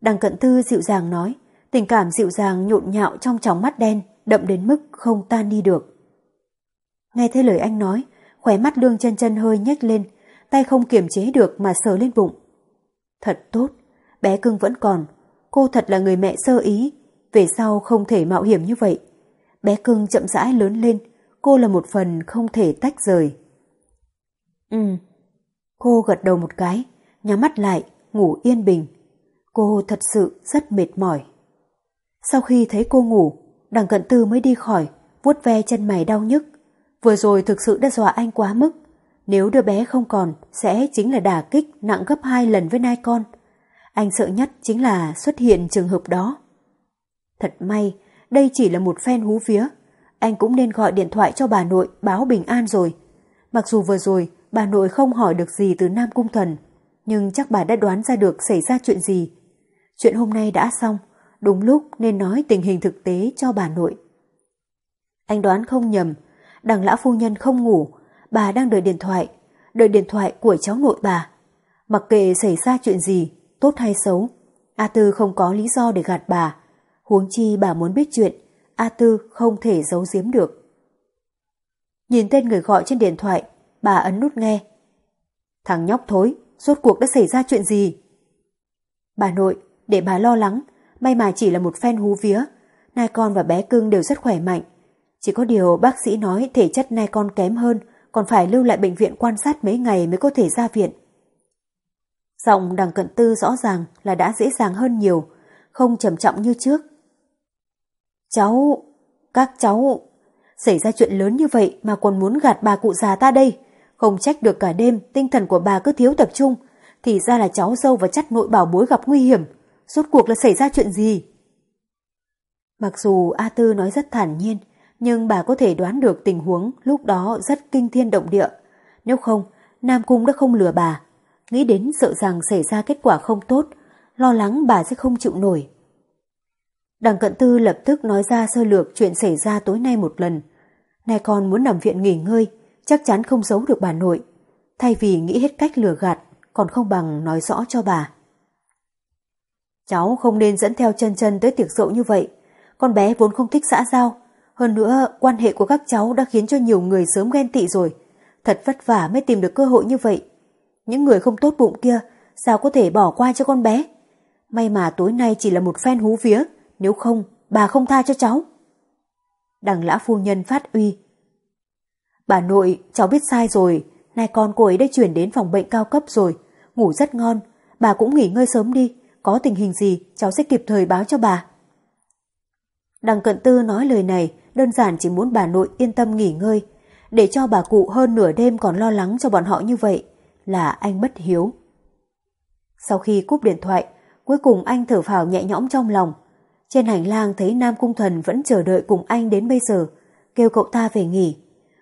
Đằng cận tư dịu dàng nói, tình cảm dịu dàng nhộn nhạo trong tròng mắt đen, đậm đến mức không tan đi được. Nghe thấy lời anh nói, khóe mắt lương chân chân hơi nhếch lên, tay không kiềm chế được mà sờ lên bụng. Thật tốt, bé cưng vẫn còn, cô thật là người mẹ sơ ý, về sau không thể mạo hiểm như vậy. Bé cưng chậm rãi lớn lên, cô là một phần không thể tách rời. Ừ, cô gật đầu một cái, nhắm mắt lại, ngủ yên bình. Cô thật sự rất mệt mỏi. Sau khi thấy cô ngủ, đằng cận tư mới đi khỏi, vuốt ve chân mày đau nhức. Vừa rồi thực sự đã dọa anh quá mức. Nếu đứa bé không còn, sẽ chính là đả kích nặng gấp hai lần với nai con. Anh sợ nhất chính là xuất hiện trường hợp đó. Thật may, đây chỉ là một phen hú vía. Anh cũng nên gọi điện thoại cho bà nội báo bình an rồi. Mặc dù vừa rồi bà nội không hỏi được gì từ Nam Cung Thần, nhưng chắc bà đã đoán ra được xảy ra chuyện gì. Chuyện hôm nay đã xong, đúng lúc nên nói tình hình thực tế cho bà nội. Anh đoán không nhầm, đằng lão phu nhân không ngủ, bà đang đợi điện thoại, đợi điện thoại của cháu nội bà. Mặc kệ xảy ra chuyện gì, tốt hay xấu, A Tư không có lý do để gạt bà. Huống chi bà muốn biết chuyện, A Tư không thể giấu giếm được. Nhìn tên người gọi trên điện thoại, bà ấn nút nghe. Thằng nhóc thối, rốt cuộc đã xảy ra chuyện gì? Bà nội, để bà lo lắng, may mà chỉ là một phen hú vía. Nai con và bé cưng đều rất khỏe mạnh. Chỉ có điều bác sĩ nói thể chất nai con kém hơn, còn phải lưu lại bệnh viện quan sát mấy ngày mới có thể ra viện. Giọng đằng cận tư rõ ràng là đã dễ dàng hơn nhiều, không trầm trọng như trước. Cháu, các cháu, xảy ra chuyện lớn như vậy mà còn muốn gạt bà cụ già ta đây. Không trách được cả đêm tinh thần của bà cứ thiếu tập trung, thì ra là cháu dâu và chắt nội bảo bối gặp nguy hiểm. Rốt cuộc là xảy ra chuyện gì? Mặc dù A Tư nói rất thản nhiên, nhưng bà có thể đoán được tình huống lúc đó rất kinh thiên động địa. Nếu không, Nam Cung đã không lừa bà. Nghĩ đến sợ rằng xảy ra kết quả không tốt, lo lắng bà sẽ không chịu nổi. Đằng cận tư lập tức nói ra sơ lược chuyện xảy ra tối nay một lần. Nay con muốn nằm viện nghỉ ngơi, chắc chắn không giấu được bà nội. Thay vì nghĩ hết cách lừa gạt, còn không bằng nói rõ cho bà. Cháu không nên dẫn theo chân chân tới tiệc rượu như vậy. Con bé vốn không thích xã giao. Hơn nữa, quan hệ của các cháu đã khiến cho nhiều người sớm ghen tị rồi. Thật vất vả mới tìm được cơ hội như vậy. Những người không tốt bụng kia, sao có thể bỏ qua cho con bé? May mà tối nay chỉ là một phen hú vía, nếu không, bà không tha cho cháu. Đằng lã phu nhân phát uy. Bà nội, cháu biết sai rồi, nay con cô ấy đã chuyển đến phòng bệnh cao cấp rồi, ngủ rất ngon, bà cũng nghỉ ngơi sớm đi, có tình hình gì cháu sẽ kịp thời báo cho bà. Đằng cận tư nói lời này đơn giản chỉ muốn bà nội yên tâm nghỉ ngơi, để cho bà cụ hơn nửa đêm còn lo lắng cho bọn họ như vậy là anh bất hiếu. Sau khi cúp điện thoại, cuối cùng anh thở phào nhẹ nhõm trong lòng. Trên hành lang thấy Nam Cung Thần vẫn chờ đợi cùng anh đến bây giờ, kêu cậu ta về nghỉ.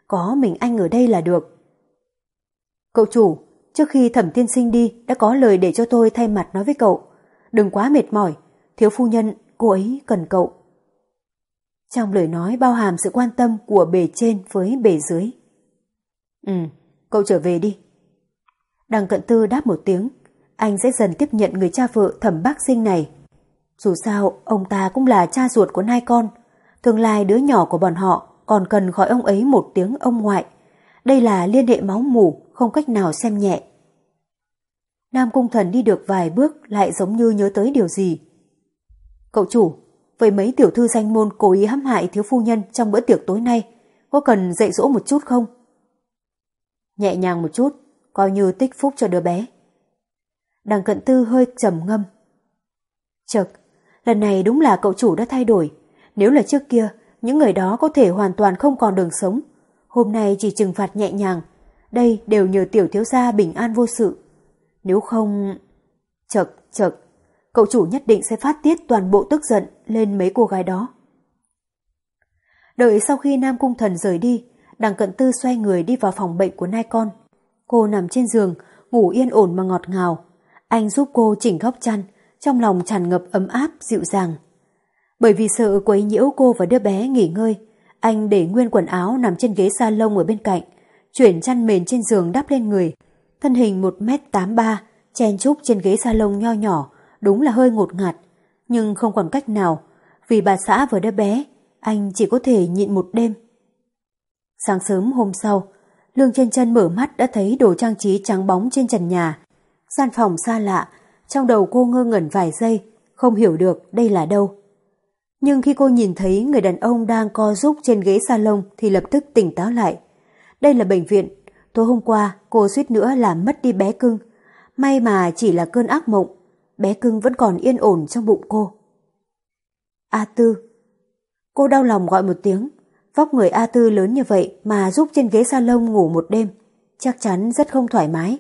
Có mình anh ở đây là được. Cậu chủ, trước khi thẩm tiên sinh đi đã có lời để cho tôi thay mặt nói với cậu. Đừng quá mệt mỏi, thiếu phu nhân, cô ấy cần cậu. Trong lời nói bao hàm sự quan tâm của bề trên với bề dưới. Ừ, cậu trở về đi. Đằng cận tư đáp một tiếng, anh sẽ dần tiếp nhận người cha vợ thẩm bác sinh này. Dù sao, ông ta cũng là cha ruột của hai con. Tương lai đứa nhỏ của bọn họ còn cần gọi ông ấy một tiếng ông ngoại. Đây là liên hệ máu mủ, không cách nào xem nhẹ. Nam Cung Thần đi được vài bước lại giống như nhớ tới điều gì. Cậu chủ, với mấy tiểu thư danh môn cố ý hãm hại thiếu phu nhân trong bữa tiệc tối nay, có cần dạy dỗ một chút không? Nhẹ nhàng một chút, coi như tích phúc cho đứa bé. Đằng cận tư hơi trầm ngâm. Chật, lần này đúng là cậu chủ đã thay đổi. Nếu là trước kia, những người đó có thể hoàn toàn không còn đường sống. Hôm nay chỉ trừng phạt nhẹ nhàng. Đây đều nhờ tiểu thiếu gia bình an vô sự. Nếu không... Chật, chật, cậu chủ nhất định sẽ phát tiết toàn bộ tức giận lên mấy cô gái đó. Đợi sau khi Nam Cung Thần rời đi, đằng cận tư xoay người đi vào phòng bệnh của nai con. Cô nằm trên giường, ngủ yên ổn mà ngọt ngào. Anh giúp cô chỉnh góc chăn, trong lòng tràn ngập ấm áp, dịu dàng. Bởi vì sợ quấy nhiễu cô và đứa bé nghỉ ngơi, anh để nguyên quần áo nằm trên ghế salon ở bên cạnh, chuyển chăn mền trên giường đắp lên người. Thân hình 1m83, chen chúc trên ghế salon nho nhỏ, đúng là hơi ngột ngạt. Nhưng không còn cách nào, vì bà xã và đứa bé, anh chỉ có thể nhịn một đêm. Sáng sớm hôm sau, Lương trên chân mở mắt đã thấy đồ trang trí trắng bóng trên trần nhà. Gian phòng xa lạ, trong đầu cô ngơ ngẩn vài giây, không hiểu được đây là đâu. Nhưng khi cô nhìn thấy người đàn ông đang co giúp trên ghế salon thì lập tức tỉnh táo lại. Đây là bệnh viện. Tối hôm qua cô suýt nữa làm mất đi bé cưng. May mà chỉ là cơn ác mộng. Bé cưng vẫn còn yên ổn trong bụng cô. A Tư. Cô đau lòng gọi một tiếng. Vóc người A Tư lớn như vậy mà giúp trên ghế salon ngủ một đêm. Chắc chắn rất không thoải mái.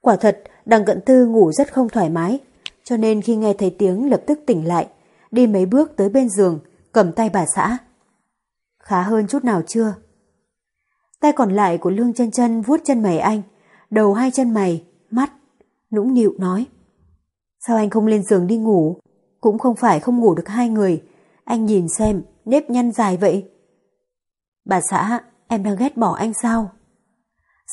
Quả thật, đằng cận tư ngủ rất không thoải mái. Cho nên khi nghe thấy tiếng lập tức tỉnh lại đi mấy bước tới bên giường, cầm tay bà xã. Khá hơn chút nào chưa? Tay còn lại của Lương chân chân vuốt chân mày anh, đầu hai chân mày, mắt, nũng nịu nói. Sao anh không lên giường đi ngủ? Cũng không phải không ngủ được hai người. Anh nhìn xem, nếp nhăn dài vậy. Bà xã, em đang ghét bỏ anh sao?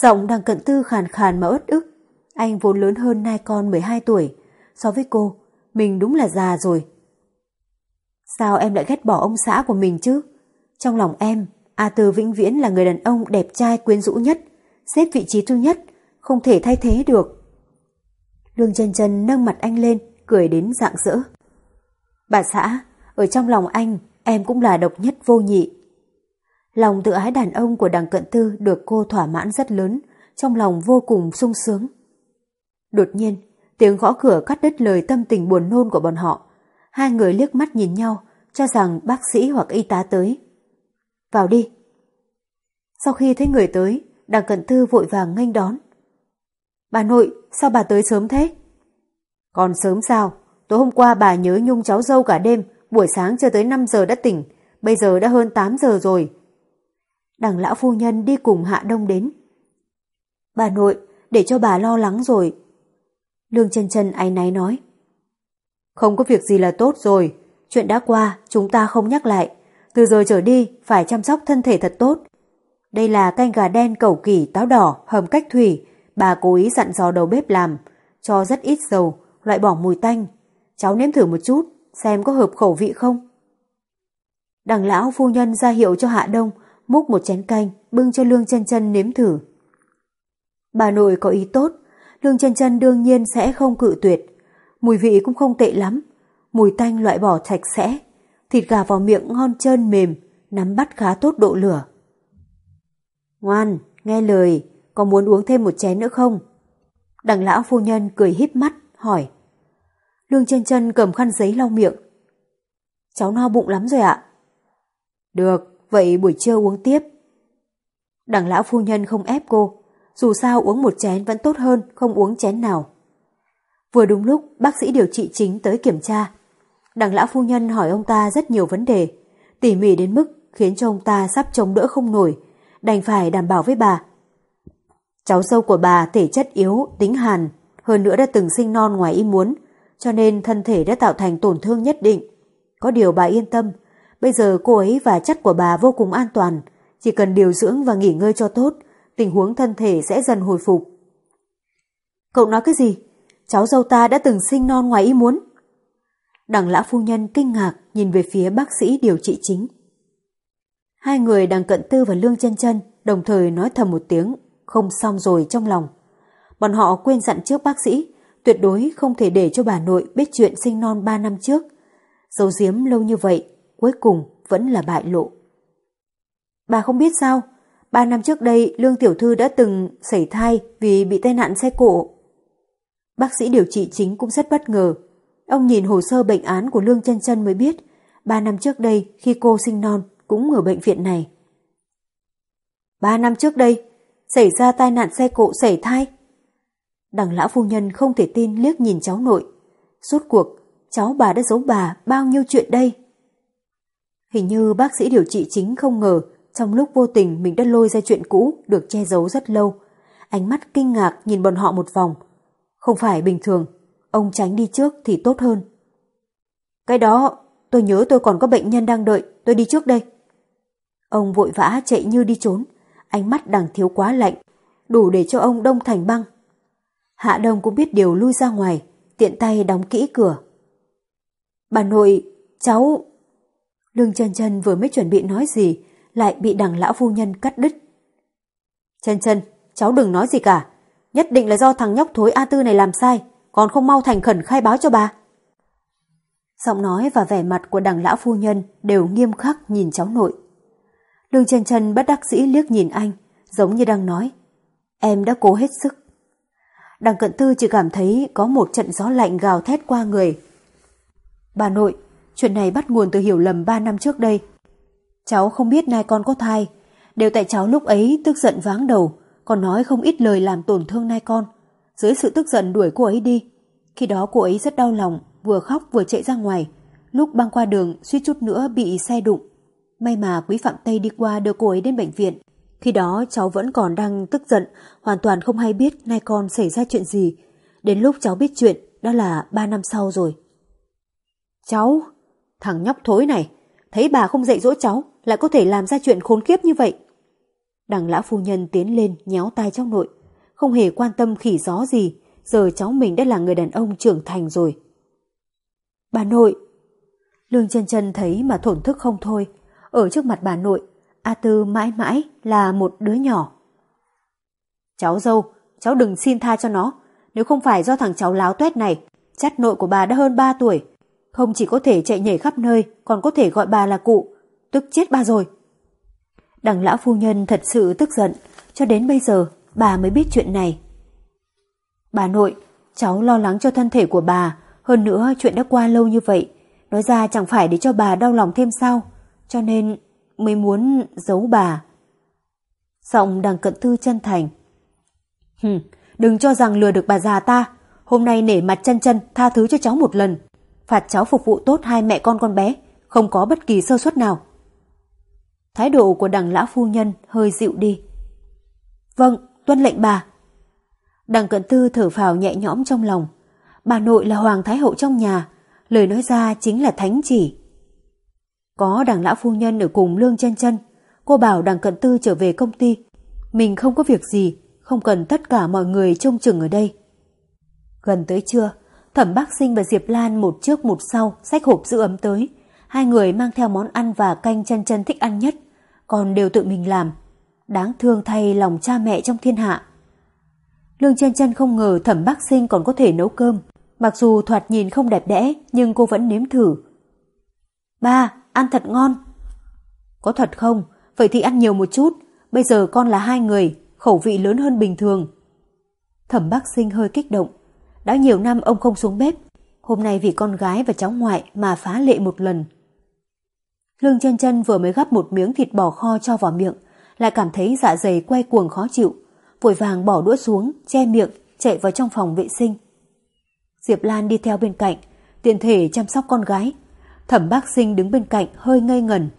Giọng đang cận tư khàn khàn mà ớt ức. Anh vốn lớn hơn nai con 12 tuổi. So với cô, mình đúng là già rồi. Sao em lại ghét bỏ ông xã của mình chứ? Trong lòng em, A Tư vĩnh viễn là người đàn ông đẹp trai quyến rũ nhất, xếp vị trí thứ nhất, không thể thay thế được. Lương chân chân nâng mặt anh lên, cười đến rạng rỡ. Bà xã, ở trong lòng anh, em cũng là độc nhất vô nhị. Lòng tự ái đàn ông của đằng cận tư được cô thỏa mãn rất lớn, trong lòng vô cùng sung sướng. Đột nhiên, tiếng gõ cửa cắt đứt lời tâm tình buồn nôn của bọn họ. Hai người liếc mắt nhìn nhau, cho rằng bác sĩ hoặc y tá tới. Vào đi. Sau khi thấy người tới, đằng cận thư vội vàng nghênh đón. Bà nội, sao bà tới sớm thế? Còn sớm sao? Tối hôm qua bà nhớ nhung cháu dâu cả đêm, buổi sáng chưa tới 5 giờ đã tỉnh, bây giờ đã hơn 8 giờ rồi. Đằng lão phu nhân đi cùng Hạ Đông đến. Bà nội, để cho bà lo lắng rồi. Lương chân chân áy náy nói. Không có việc gì là tốt rồi, chuyện đã qua chúng ta không nhắc lại. Từ giờ trở đi phải chăm sóc thân thể thật tốt. Đây là canh gà đen cầu kỳ táo đỏ hầm cách thủy, bà cố ý dặn dò đầu bếp làm, cho rất ít dầu, loại bỏ mùi tanh. Cháu nếm thử một chút, xem có hợp khẩu vị không. Đằng lão phu nhân ra hiệu cho Hạ Đông, múc một chén canh, bưng cho Lương chân chân nếm thử. Bà nội có ý tốt, Lương chân chân đương nhiên sẽ không cự tuyệt, mùi vị cũng không tệ lắm, mùi tanh loại bỏ sạch sẽ, thịt gà vào miệng ngon trơn mềm, nắm bắt khá tốt độ lửa. Ngoan, nghe lời, có muốn uống thêm một chén nữa không? Đằng lão phu nhân cười híp mắt, hỏi. Lương chân chân cầm khăn giấy lau miệng. Cháu no bụng lắm rồi ạ. Được, vậy buổi trưa uống tiếp. Đằng lão phu nhân không ép cô, dù sao uống một chén vẫn tốt hơn không uống chén nào. Vừa đúng lúc bác sĩ điều trị chính tới kiểm tra. Đằng lão phu nhân hỏi ông ta rất nhiều vấn đề, tỉ mỉ đến mức khiến cho ông ta sắp chống đỡ không nổi, đành phải đảm bảo với bà. Cháu dâu của bà thể chất yếu, tính hàn, hơn nữa đã từng sinh non ngoài ý muốn, cho nên thân thể đã tạo thành tổn thương nhất định. Có điều bà yên tâm, bây giờ cô ấy và chất của bà vô cùng an toàn, chỉ cần điều dưỡng và nghỉ ngơi cho tốt, tình huống thân thể sẽ dần hồi phục. Cậu nói cái gì? Cháu dâu ta đã từng sinh non ngoài ý muốn. Đằng lão phu nhân kinh ngạc nhìn về phía bác sĩ điều trị chính. Hai người đằng cận tư và lương chân chân đồng thời nói thầm một tiếng, không xong rồi trong lòng. Bọn họ quên dặn trước bác sĩ, tuyệt đối không thể để cho bà nội biết chuyện sinh non ba năm trước. Dấu diếm lâu như vậy, cuối cùng vẫn là bại lộ. Bà không biết sao, ba năm trước đây Lương Tiểu Thư đã từng xảy thai vì bị tai nạn xe cộ. Bác sĩ điều trị chính cũng rất bất ngờ. Ông nhìn hồ sơ bệnh án của Lương chân chân mới biết, ba năm trước đây khi cô sinh non cũng ở bệnh viện này. Ba năm trước đây, xảy ra tai nạn xe cộ xảy thai. Đằng lão phu nhân không thể tin liếc nhìn cháu nội. Suốt cuộc, cháu bà đã giấu bà bao nhiêu chuyện đây? Hình như bác sĩ điều trị chính không ngờ trong lúc vô tình mình đã lôi ra chuyện cũ được che giấu rất lâu. Ánh mắt kinh ngạc nhìn bọn họ một vòng, không phải bình thường, ông tránh đi trước thì tốt hơn. Cái đó, tôi nhớ tôi còn có bệnh nhân đang đợi, tôi đi trước đây. Ông vội vã chạy như đi trốn, ánh mắt đằng thiếu quá lạnh, đủ để cho ông đông thành băng. Hạ Đông cũng biết điều lui ra ngoài, tiện tay đóng kỹ cửa. Bà nội, cháu... Lương chân chân vừa mới chuẩn bị nói gì, lại bị đằng lão phu nhân cắt đứt. Chân chân, cháu đừng nói gì cả. Nhất định là do thằng nhóc thối A Tư này làm sai, còn không mau thành khẩn khai báo cho bà. Giọng nói và vẻ mặt của đằng lão phu nhân đều nghiêm khắc nhìn cháu nội. Lương chân chân bất đắc dĩ liếc nhìn anh, giống như đang nói. Em đã cố hết sức. Đằng cận tư chỉ cảm thấy có một trận gió lạnh gào thét qua người. Bà nội, chuyện này bắt nguồn từ hiểu lầm ba năm trước đây. Cháu không biết nay con có thai, đều tại cháu lúc ấy tức giận váng đầu, còn nói không ít lời làm tổn thương nai con. Dưới sự tức giận đuổi cô ấy đi. Khi đó cô ấy rất đau lòng, vừa khóc vừa chạy ra ngoài. Lúc băng qua đường suýt chút nữa bị xe đụng. May mà quý Phạm Tây đi qua đưa cô ấy đến bệnh viện. Khi đó cháu vẫn còn đang tức giận, hoàn toàn không hay biết nay con xảy ra chuyện gì. Đến lúc cháu biết chuyện, đó là ba năm sau rồi. Cháu, thằng nhóc thối này, thấy bà không dạy dỗ cháu, lại có thể làm ra chuyện khốn kiếp như vậy. Đằng lão phu nhân tiến lên nhéo tai cháu nội, không hề quan tâm khỉ gió gì, giờ cháu mình đã là người đàn ông trưởng thành rồi. Bà nội! Lương chân chân thấy mà thổn thức không thôi, ở trước mặt bà nội, A Tư mãi mãi là một đứa nhỏ. Cháu dâu, cháu đừng xin tha cho nó, nếu không phải do thằng cháu láo tuét này, chắt nội của bà đã hơn 3 tuổi, không chỉ có thể chạy nhảy khắp nơi, còn có thể gọi bà là cụ, tức chết bà rồi. Đằng lão phu nhân thật sự tức giận, cho đến bây giờ bà mới biết chuyện này. Bà nội, cháu lo lắng cho thân thể của bà, hơn nữa chuyện đã qua lâu như vậy, nói ra chẳng phải để cho bà đau lòng thêm sao, cho nên mới muốn giấu bà. Giọng đằng cận tư chân thành. Hừm, đừng cho rằng lừa được bà già ta, hôm nay nể mặt chân chân tha thứ cho cháu một lần, phạt cháu phục vụ tốt hai mẹ con con bé, không có bất kỳ sơ suất nào. Thái độ của đằng lão phu nhân hơi dịu đi. Vâng, tuân lệnh bà. Đằng cận tư thở phào nhẹ nhõm trong lòng. Bà nội là hoàng thái hậu trong nhà, lời nói ra chính là thánh chỉ. Có đằng lão phu nhân ở cùng lương chân chân, cô bảo đằng cận tư trở về công ty. Mình không có việc gì, không cần tất cả mọi người trông chừng ở đây. Gần tới trưa, Thẩm Bác Sinh và Diệp Lan một trước một sau xách hộp giữ ấm tới. Hai người mang theo món ăn và canh chân chân thích ăn nhất, còn đều tự mình làm. Đáng thương thay lòng cha mẹ trong thiên hạ. Lương chân chân không ngờ Thẩm Bác Sinh còn có thể nấu cơm. Mặc dù thoạt nhìn không đẹp đẽ, nhưng cô vẫn nếm thử. Ba, ăn thật ngon. Có thật không? Vậy thì ăn nhiều một chút. Bây giờ con là hai người, khẩu vị lớn hơn bình thường. Thẩm bác sinh hơi kích động. Đã nhiều năm ông không xuống bếp. Hôm nay vì con gái và cháu ngoại mà phá lệ một lần. Lương chân chân vừa mới gắp một miếng thịt bò kho cho vào miệng, lại cảm thấy dạ dày quay cuồng khó chịu. Vội vàng bỏ đũa xuống, che miệng, chạy vào trong phòng vệ sinh. Diệp Lan đi theo bên cạnh, tiện thể chăm sóc con gái. Thẩm bác sinh đứng bên cạnh hơi ngây ngần.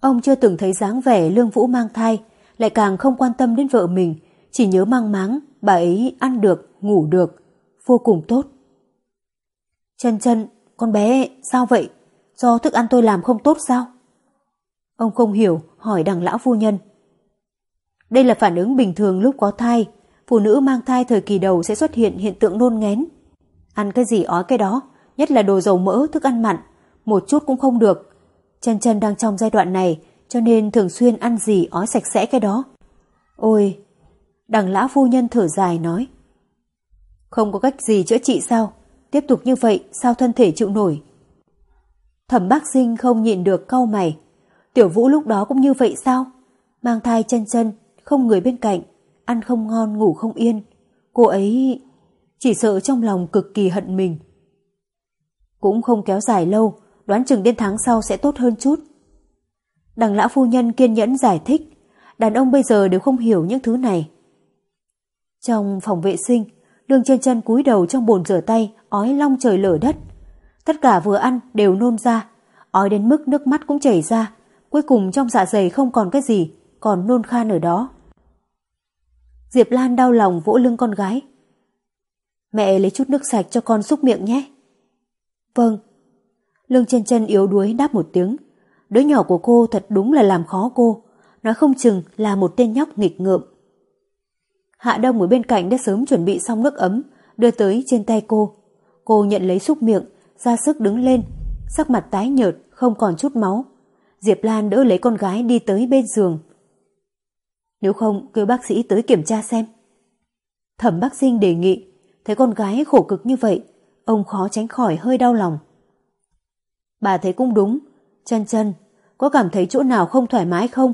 Ông chưa từng thấy dáng vẻ Lương Vũ mang thai, lại càng không quan tâm đến vợ mình, chỉ nhớ mang máng, bà ấy ăn được, ngủ được, vô cùng tốt. Chân chân, con bé, sao vậy? Do thức ăn tôi làm không tốt sao? Ông không hiểu, hỏi đằng lão phu nhân. Đây là phản ứng bình thường lúc có thai, phụ nữ mang thai thời kỳ đầu sẽ xuất hiện hiện tượng nôn ngén. Ăn cái gì ói cái đó, nhất là đồ dầu mỡ, thức ăn mặn, một chút cũng không được. Chân chân đang trong giai đoạn này, cho nên thường xuyên ăn gì ói sạch sẽ cái đó. Ôi, đằng lão phu nhân thở dài nói. Không có cách gì chữa trị sao? Tiếp tục như vậy sao thân thể chịu nổi? Thẩm bác sinh không nhịn được cau mày. Tiểu vũ lúc đó cũng như vậy sao? Mang thai chân chân, không người bên cạnh, ăn không ngon ngủ không yên. Cô ấy chỉ sợ trong lòng cực kỳ hận mình. Cũng không kéo dài lâu, đoán chừng đến tháng sau sẽ tốt hơn chút. Đằng lão phu nhân kiên nhẫn giải thích, đàn ông bây giờ đều không hiểu những thứ này. Trong phòng vệ sinh, đường chân chân cúi đầu trong bồn rửa tay, ói long trời lở đất. Tất cả vừa ăn đều nôn ra, ói đến mức nước mắt cũng chảy ra, cuối cùng trong dạ dày không còn cái gì, còn nôn khan ở đó. Diệp Lan đau lòng vỗ lưng con gái. Mẹ lấy chút nước sạch cho con xúc miệng nhé. Vâng. Lương chân chân yếu đuối đáp một tiếng. Đứa nhỏ của cô thật đúng là làm khó cô. nói không chừng là một tên nhóc nghịch ngợm. Hạ Đông ở bên cạnh đã sớm chuẩn bị xong nước ấm, đưa tới trên tay cô. Cô nhận lấy xúc miệng, ra sức đứng lên, sắc mặt tái nhợt, không còn chút máu. Diệp Lan đỡ lấy con gái đi tới bên giường. Nếu không, kêu bác sĩ tới kiểm tra xem. Thẩm bác sinh đề nghị, thấy con gái khổ cực như vậy, ông khó tránh khỏi hơi đau lòng. Bà thấy cũng đúng, chân chân, có cảm thấy chỗ nào không thoải mái không?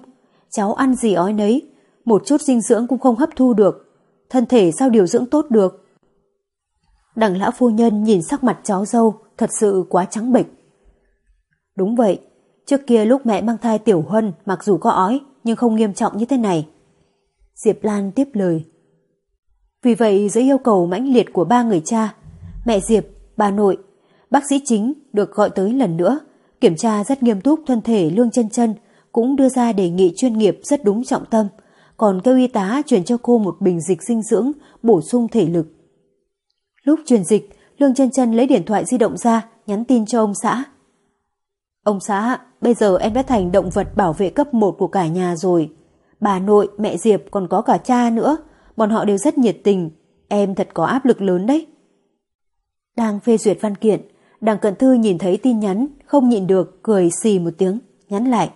Cháu ăn gì ói nấy, một chút dinh dưỡng cũng không hấp thu được. Thân thể sao điều dưỡng tốt được? Đằng lão phu nhân nhìn sắc mặt cháu dâu thật sự quá trắng bệch. Đúng vậy, trước kia lúc mẹ mang thai tiểu huân mặc dù có ói nhưng không nghiêm trọng như thế này. Diệp Lan tiếp lời. Vì vậy dưới yêu cầu mãnh liệt của ba người cha, mẹ Diệp, bà nội, bác sĩ chính được gọi tới lần nữa, kiểm tra rất nghiêm túc thân thể Lương chân chân cũng đưa ra đề nghị chuyên nghiệp rất đúng trọng tâm, còn kêu y tá chuyển cho cô một bình dịch dinh dưỡng bổ sung thể lực. Lúc truyền dịch, Lương chân chân lấy điện thoại di động ra, nhắn tin cho ông xã. Ông xã, bây giờ em đã thành động vật bảo vệ cấp 1 của cả nhà rồi. Bà nội, mẹ Diệp còn có cả cha nữa, bọn họ đều rất nhiệt tình, em thật có áp lực lớn đấy. Đang phê duyệt văn kiện, đằng cận thư nhìn thấy tin nhắn, không nhịn được, cười xì một tiếng, nhắn lại.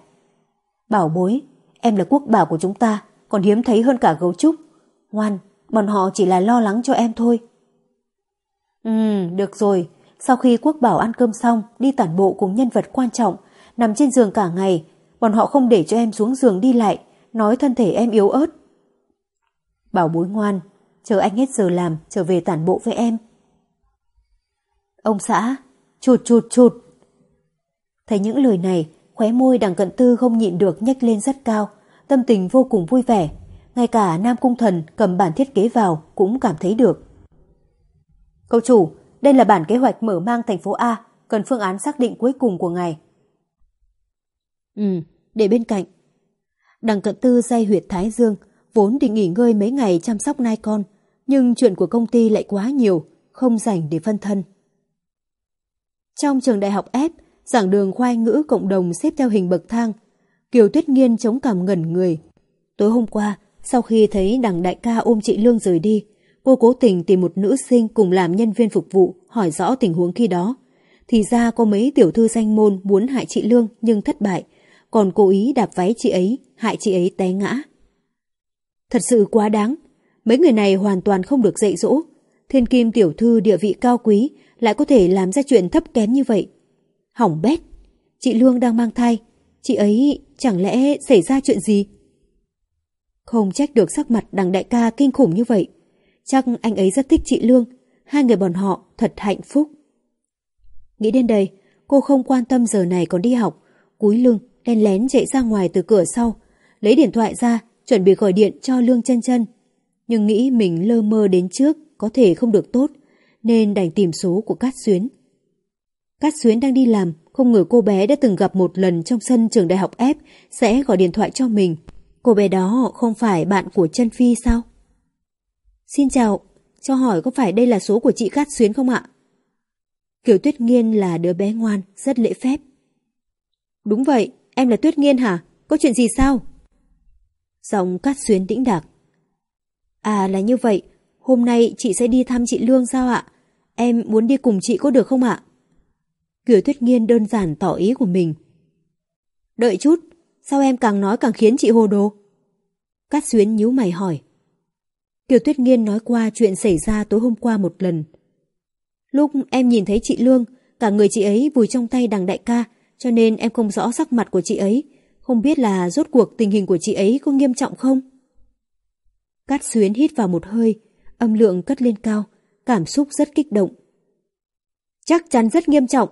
Bảo bối, em là quốc bảo của chúng ta, còn hiếm thấy hơn cả gấu trúc. Ngoan, bọn họ chỉ là lo lắng cho em thôi. Được rồi, sau khi quốc bảo ăn cơm xong, đi tản bộ cùng nhân vật quan trọng, nằm trên giường cả ngày, bọn họ không để cho em xuống giường đi lại, nói thân thể em yếu ớt. Bảo bối ngoan, chờ anh hết giờ làm, trở về tản bộ với em. Ông xã, chụt chụt chụt. Thấy những lời này, khóe môi đằng cận tư không nhịn được nhếch lên rất cao, tâm tình vô cùng vui vẻ. Ngay cả Nam Cung Thần cầm bản thiết kế vào cũng cảm thấy được. Cậu chủ, đây là bản kế hoạch mở mang thành phố A, cần phương án xác định cuối cùng của ngài. Ừ, để bên cạnh. Đằng cận tư say huyệt Thái Dương, vốn định nghỉ ngơi mấy ngày chăm sóc nai con, nhưng chuyện của công ty lại quá nhiều, không rảnh để phân thân. Trong trường đại học F, giảng đường khoai ngữ cộng đồng xếp theo hình bậc thang. Kiều Tuyết Nghiên chống cằm ngẩn người. Tối hôm qua, sau khi thấy đằng đại ca ôm chị Lương rời đi, cô cố tình tìm một nữ sinh cùng làm nhân viên phục vụ hỏi rõ tình huống khi đó. Thì ra có mấy tiểu thư danh môn muốn hại chị Lương nhưng thất bại, còn cố ý đạp váy chị ấy, hại chị ấy té ngã. Thật sự quá đáng, mấy người này hoàn toàn không được dạy dỗ. Thiên kim tiểu thư địa vị cao quý lại có thể làm ra chuyện thấp kém như vậy. Hỏng bét, chị Lương đang mang thai, chị ấy chẳng lẽ xảy ra chuyện gì? Không trách được sắc mặt đằng đại ca kinh khủng như vậy. Chắc anh ấy rất thích chị Lương, hai người bọn họ thật hạnh phúc. Nghĩ đến đây, cô không quan tâm giờ này còn đi học, cúi lưng, lén lén chạy ra ngoài từ cửa sau, lấy điện thoại ra, chuẩn bị gọi điện cho Lương chân chân. Nhưng nghĩ mình lơ mơ đến trước có thể không được tốt, nên đành tìm số của Cát Xuyến. Cát Xuyến đang đi làm, không ngờ cô bé đã từng gặp một lần trong sân trường đại học F sẽ gọi điện thoại cho mình. Cô bé đó không phải bạn của chân Phi sao? Xin chào, cho hỏi có phải đây là số của chị Cát Xuyến không ạ? Kiều Tuyết Nghiên là đứa bé ngoan, rất lễ phép. Đúng vậy, em là Tuyết Nghiên hả? Có chuyện gì sao? Giọng Cát Xuyến tĩnh đạc. À là như vậy, hôm nay chị sẽ đi thăm chị Lương sao ạ? Em muốn đi cùng chị có được không ạ? Kiều Tuyết Nghiên đơn giản tỏ ý của mình. Đợi chút, sao em càng nói càng khiến chị hồ đồ? Cát Xuyến nhíu mày hỏi. Kiều Tuyết Nghiên nói qua chuyện xảy ra tối hôm qua một lần. Lúc em nhìn thấy chị Lương, cả người chị ấy vùi trong tay đằng đại ca, cho nên em không rõ sắc mặt của chị ấy, không biết là rốt cuộc tình hình của chị ấy có nghiêm trọng không? Cát Xuyến hít vào một hơi, âm lượng cất lên cao, cảm xúc rất kích động. Chắc chắn rất nghiêm trọng,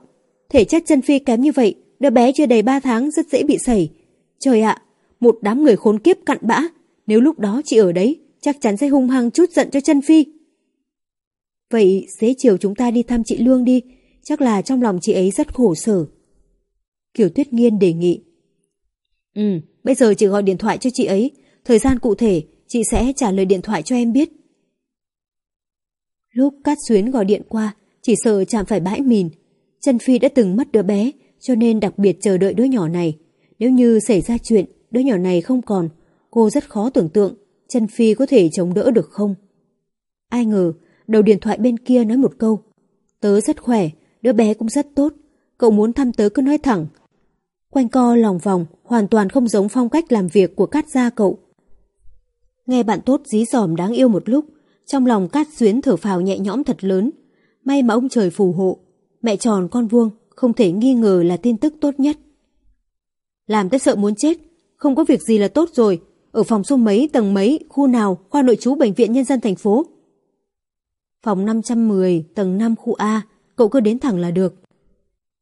thể chất chân phi kém như vậy, đứa bé chưa đầy 3 tháng rất dễ bị sẩy. Trời ạ, một đám người khốn kiếp cặn bã, nếu lúc đó chị ở đấy, chắc chắn sẽ hung hăng chút giận cho chân phi. Vậy xế chiều chúng ta đi thăm chị Lương đi, chắc là trong lòng chị ấy rất khổ sở. Kiều Tuyết Nghiên đề nghị. Ừ, bây giờ chị gọi điện thoại cho chị ấy, thời gian cụ thể chị sẽ trả lời điện thoại cho em biết. Lúc Cát Xuyến gọi điện qua, chỉ sợ chạm phải bãi mìn. Chân Phi đã từng mất đứa bé, cho nên đặc biệt chờ đợi đứa nhỏ này. Nếu như xảy ra chuyện, đứa nhỏ này không còn, cô rất khó tưởng tượng chân Phi có thể chống đỡ được không. Ai ngờ, đầu điện thoại bên kia nói một câu. Tớ rất khỏe, đứa bé cũng rất tốt, cậu muốn thăm tớ cứ nói thẳng. Quanh co lòng vòng, hoàn toàn không giống phong cách làm việc của Cát Gia cậu. Nghe bạn tốt dí dòm đáng yêu một lúc, trong lòng Cát Xuyến thở phào nhẹ nhõm thật lớn. May mà ông trời phù hộ, mẹ tròn con vuông không thể nghi ngờ là tin tức tốt nhất. Làm tớ sợ muốn chết, không có việc gì là tốt rồi, ở phòng số mấy, tầng mấy, khu nào, khoa nội trú Bệnh viện Nhân dân thành phố. Phòng 510, tầng 5 khu A, cậu cứ đến thẳng là được.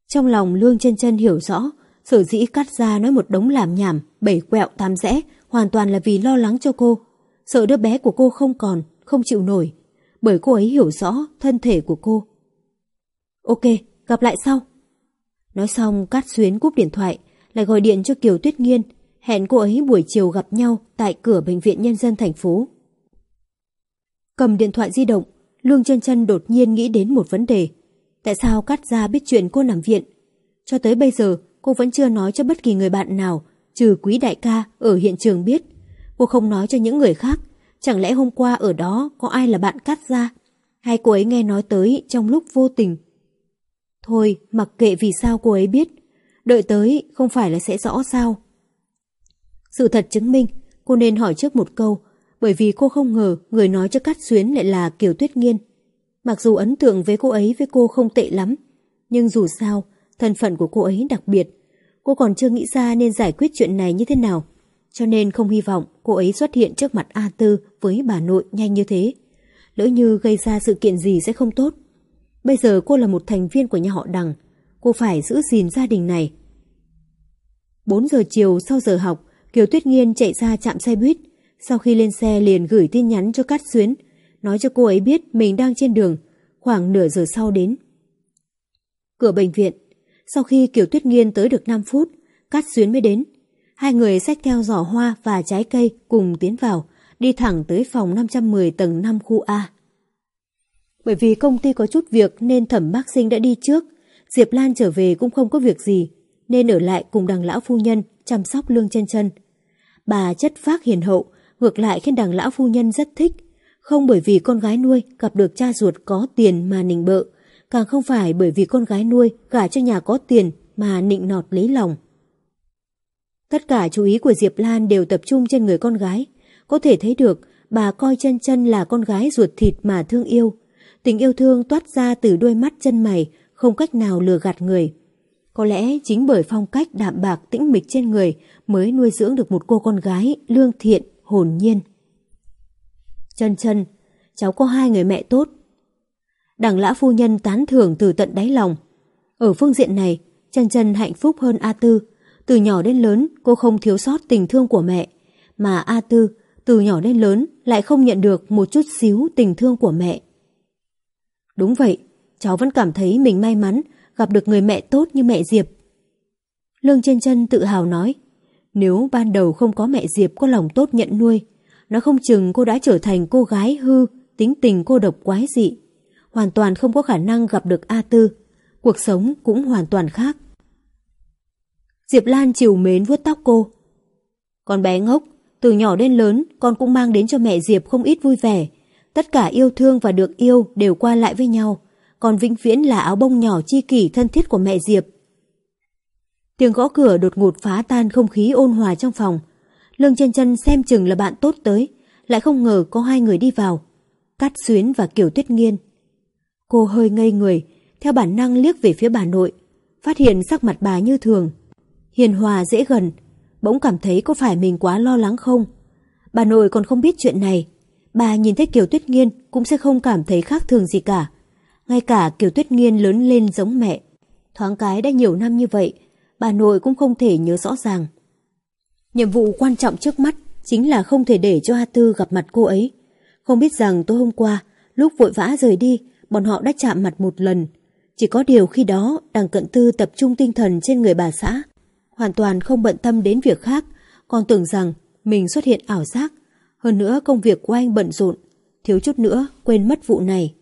Trong lòng Lương chân chân hiểu rõ, sở dĩ cắt ra nói một đống làm nhảm, bảy quẹo tam rẽ, hoàn toàn là vì lo lắng cho cô. Sợ đứa bé của cô không còn, không chịu nổi, bởi cô ấy hiểu rõ thân thể của cô. Ok, gặp lại sau. Nói xong Cát Xuyến cúp điện thoại, lại gọi điện cho Kiều Tuyết Nghiên, hẹn cô ấy buổi chiều gặp nhau tại cửa Bệnh viện Nhân dân thành phố. Cầm điện thoại di động, Lương chân chân đột nhiên nghĩ đến một vấn đề. Tại sao Cát Gia biết chuyện cô nằm viện? Cho tới bây giờ, cô vẫn chưa nói cho bất kỳ người bạn nào, trừ quý đại ca ở hiện trường biết. Cô không nói cho những người khác. Chẳng lẽ hôm qua ở đó có ai là bạn Cát Gia? Hay cô ấy nghe nói tới trong lúc vô tình? Thôi, mặc kệ vì sao cô ấy biết. Đợi tới không phải là sẽ rõ sao. Sự thật chứng minh, cô nên hỏi trước một câu, bởi vì cô không ngờ người nói cho Cát Xuyến lại là Kiều Tuyết Nghiên. Mặc dù ấn tượng với cô ấy với cô không tệ lắm, nhưng dù sao, thân phận của cô ấy đặc biệt. Cô còn chưa nghĩ ra nên giải quyết chuyện này như thế nào, cho nên không hy vọng cô ấy xuất hiện trước mặt A Tư với bà nội nhanh như thế. Lỡ như gây ra sự kiện gì sẽ không tốt. Bây giờ cô là một thành viên của nhà họ Đằng, cô phải giữ gìn gia đình này. 4 giờ chiều sau giờ học, Kiều Tuyết Nghiên chạy ra chạm xe buýt, sau khi lên xe liền gửi tin nhắn cho Cát Xuyến, nói cho cô ấy biết mình đang trên đường, khoảng nửa giờ sau đến. Cửa bệnh viện, sau khi Kiều Tuyết Nghiên tới được 5 phút, Cát Xuyến mới đến. Hai người xách theo giỏ hoa và trái cây cùng tiến vào, đi thẳng tới phòng 510 tầng 5 khu A. Bởi vì công ty có chút việc nên thẩm bác sinh đã đi trước, Diệp Lan trở về cũng không có việc gì, nên ở lại cùng đằng lão phu nhân chăm sóc lương chân chân. Bà chất phác hiền hậu, ngược lại khiến đằng lão phu nhân rất thích, không bởi vì con gái nuôi gặp được cha ruột có tiền mà nịnh bợ, càng không phải bởi vì con gái nuôi gả cho nhà có tiền mà nịnh nọt lấy lòng. Tất cả chú ý của Diệp Lan đều tập trung trên người con gái. Có thể thấy được bà coi chân chân là con gái ruột thịt mà thương yêu. Tình yêu thương toát ra từ đôi mắt chân mày, không cách nào lừa gạt người. Có lẽ chính bởi phong cách đạm bạc tĩnh mịch trên người mới nuôi dưỡng được một cô con gái lương thiện, hồn nhiên. Chân chân, cháu có hai người mẹ tốt. Đằng lã phu nhân tán thưởng từ tận đáy lòng. Ở phương diện này, chân chân hạnh phúc hơn A Tư. Từ nhỏ đến lớn, cô không thiếu sót tình thương của mẹ. Mà A Tư, từ nhỏ đến lớn, lại không nhận được một chút xíu tình thương của mẹ. Đúng vậy, cháu vẫn cảm thấy mình may mắn gặp được người mẹ tốt như mẹ Diệp. Lương trên chân tự hào nói, nếu ban đầu không có mẹ Diệp có lòng tốt nhận nuôi, nó không chừng cô đã trở thành cô gái hư, tính tình cô độc quái dị. Hoàn toàn không có khả năng gặp được A Tư. Cuộc sống cũng hoàn toàn khác. Diệp Lan chiều mến vuốt tóc cô. Con bé ngốc, từ nhỏ đến lớn con cũng mang đến cho mẹ Diệp không ít vui vẻ. Tất cả yêu thương và được yêu đều qua lại với nhau. Còn vĩnh viễn là áo bông nhỏ chi kỷ thân thiết của mẹ Diệp. Tiếng gõ cửa đột ngột phá tan không khí ôn hòa trong phòng. Lương chân chân xem chừng là bạn tốt tới, lại không ngờ có hai người đi vào. Cát Xuyến và Kiều Tuyết Nghiên. Cô hơi ngây người, theo bản năng liếc về phía bà nội, phát hiện sắc mặt bà như thường. Hiền hòa dễ gần, bỗng cảm thấy có phải mình quá lo lắng không? Bà nội còn không biết chuyện này. Bà nhìn thấy Kiều Tuyết Nghiên cũng sẽ không cảm thấy khác thường gì cả. Ngay cả Kiều Tuyết Nghiên lớn lên giống mẹ. Thoáng cái đã nhiều năm như vậy, bà nội cũng không thể nhớ rõ ràng. Nhiệm vụ quan trọng trước mắt chính là không thể để cho A Tư gặp mặt cô ấy. Không biết rằng tối hôm qua, lúc vội vã rời đi, bọn họ đã chạm mặt một lần. Chỉ có điều khi đó, đằng cận tư tập trung tinh thần trên người bà xã. Hoàn toàn không bận tâm đến việc khác, còn tưởng rằng mình xuất hiện ảo giác. Hơn nữa công việc của anh bận rộn, thiếu chút nữa quên mất vụ này.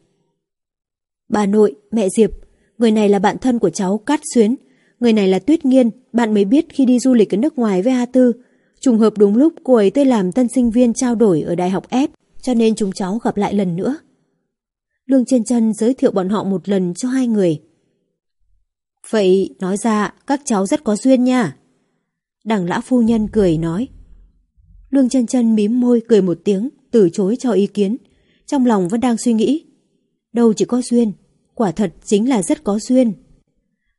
Bà nội, mẹ Diệp, người này là bạn thân của cháu Cát Xuyến, Người này là Tuyết Nghiên, bạn mới biết khi đi du lịch ở nước ngoài với A Tư. Trùng hợp đúng lúc cô ấy tới làm tân sinh viên trao đổi ở Đại học F, cho nên chúng cháu gặp lại lần nữa. Lương chân Trân giới thiệu bọn họ một lần cho hai người. Vậy nói ra các cháu rất có duyên nha. Đằng lã phu nhân cười nói. Lương chân chân mím môi cười một tiếng, từ chối cho ý kiến. Trong lòng vẫn đang suy nghĩ. Đâu chỉ có duyên, quả thật chính là rất có duyên.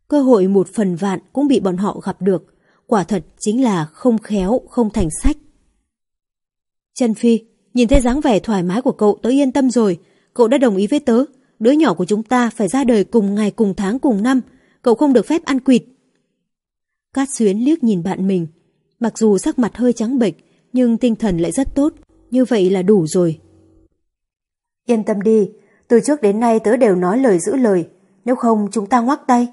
Cơ hội một phần vạn cũng bị bọn họ gặp được, quả thật chính là không khéo, không thành sách. Trần Phi, nhìn thấy dáng vẻ thoải mái của cậu tớ yên tâm rồi, cậu đã đồng ý với tớ, đứa nhỏ của chúng ta phải ra đời cùng ngày cùng tháng cùng năm, cậu không được phép ăn quỵt. Cát Xuyến liếc nhìn bạn mình, mặc dù sắc mặt hơi trắng bệch, nhưng tinh thần lại rất tốt, như vậy là đủ rồi. Yên tâm đi, từ trước đến nay tớ đều nói lời giữ lời, nếu không chúng ta ngoắc tay.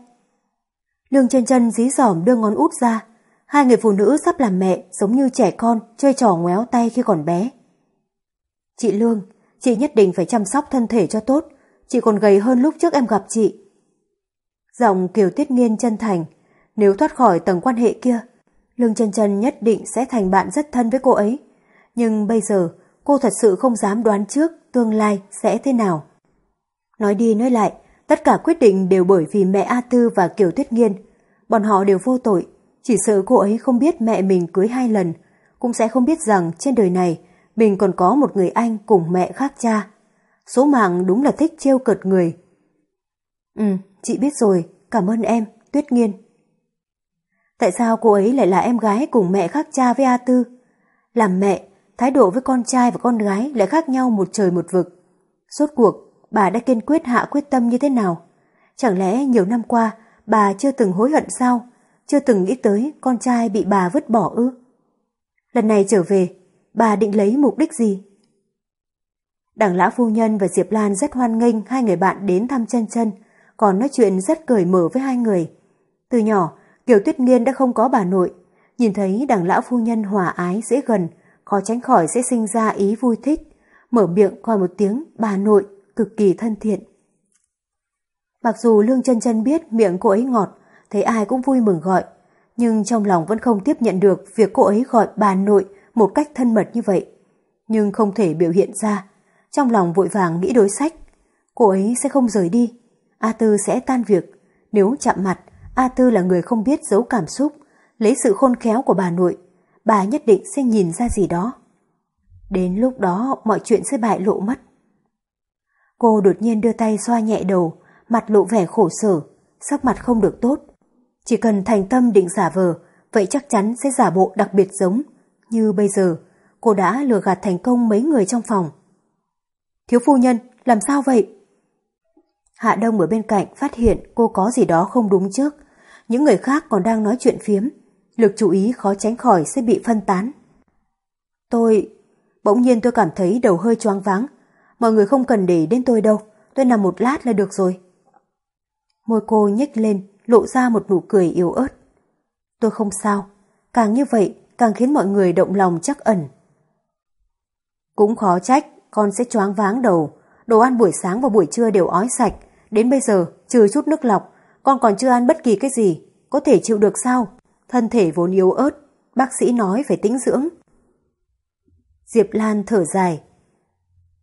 Lương chân chân dí dỏm đưa ngón út ra, hai người phụ nữ sắp làm mẹ giống như trẻ con chơi trò ngoéo tay khi còn bé. Chị Lương, chị nhất định phải chăm sóc thân thể cho tốt, chị còn gầy hơn lúc trước em gặp chị. Giọng Kiều Tiết Nghiên chân thành, nếu thoát khỏi tầng quan hệ kia, Lương chân chân nhất định sẽ thành bạn rất thân với cô ấy. Nhưng bây giờ, cô thật sự không dám đoán trước tương lai sẽ thế nào. Nói đi nói lại, tất cả quyết định đều bởi vì mẹ A Tư và Kiều Tuyết Nghiên. Bọn họ đều vô tội, chỉ sợ cô ấy không biết mẹ mình cưới hai lần, cũng sẽ không biết rằng trên đời này mình còn có một người anh cùng mẹ khác cha. Số mạng đúng là thích trêu cợt người. Ừ, chị biết rồi, cảm ơn em, Tuyết Nghiên. Tại sao cô ấy lại là em gái cùng mẹ khác cha với A Tư? Làm mẹ, thái độ với con trai và con gái lại khác nhau một trời một vực. Suốt cuộc, bà đã kiên quyết hạ quyết tâm như thế nào? Chẳng lẽ nhiều năm qua bà chưa từng hối hận sao? Chưa từng nghĩ tới con trai bị bà vứt bỏ ư? Lần này trở về, bà định lấy mục đích gì? Đảng Lã Phu Nhân và Diệp Lan rất hoan nghênh hai người bạn đến thăm chân chân, còn nói chuyện rất cởi mở với hai người. Từ nhỏ, Kiều Tuyết Nghiên đã không có bà nội, nhìn thấy đảng Lão Phu Nhân hòa ái dễ gần, khó tránh khỏi sẽ sinh ra ý vui thích, mở miệng gọi một tiếng bà nội cực kỳ thân thiện. Mặc dù Lương chân chân biết miệng cô ấy ngọt, thấy ai cũng vui mừng gọi, nhưng trong lòng vẫn không tiếp nhận được việc cô ấy gọi bà nội một cách thân mật như vậy. Nhưng không thể biểu hiện ra, trong lòng vội vàng nghĩ đối sách. Cô ấy sẽ không rời đi, A Tư sẽ tan việc, nếu chạm mặt, A Tư là người không biết giấu cảm xúc, lấy sự khôn khéo của bà nội, bà nhất định sẽ nhìn ra gì đó. Đến lúc đó mọi chuyện sẽ bại lộ mất. Cô đột nhiên đưa tay xoa nhẹ đầu, mặt lộ vẻ khổ sở, sắc mặt không được tốt. Chỉ cần thành tâm định giả vờ, vậy chắc chắn sẽ giả bộ đặc biệt giống. Như bây giờ, cô đã lừa gạt thành công mấy người trong phòng. Thiếu phu nhân, làm sao vậy? Hạ Đông ở bên cạnh phát hiện cô có gì đó không đúng trước. Những người khác còn đang nói chuyện phiếm. Lực chú ý khó tránh khỏi sẽ bị phân tán. Tôi... Bỗng nhiên tôi cảm thấy đầu hơi choáng váng. Mọi người không cần để đến tôi đâu. Tôi nằm một lát là được rồi. Môi cô nhếch lên, lộ ra một nụ cười yếu ớt. Tôi không sao. Càng như vậy, càng khiến mọi người động lòng chắc ẩn. Cũng khó trách, con sẽ choáng váng đầu. Đồ ăn buổi sáng và buổi trưa đều ói sạch. Đến bây giờ, trừ chút nước lọc, con còn chưa ăn bất kỳ cái gì. Có thể chịu được sao? Thân thể vốn yếu ớt, bác sĩ nói phải tĩnh dưỡng. Diệp Lan thở dài.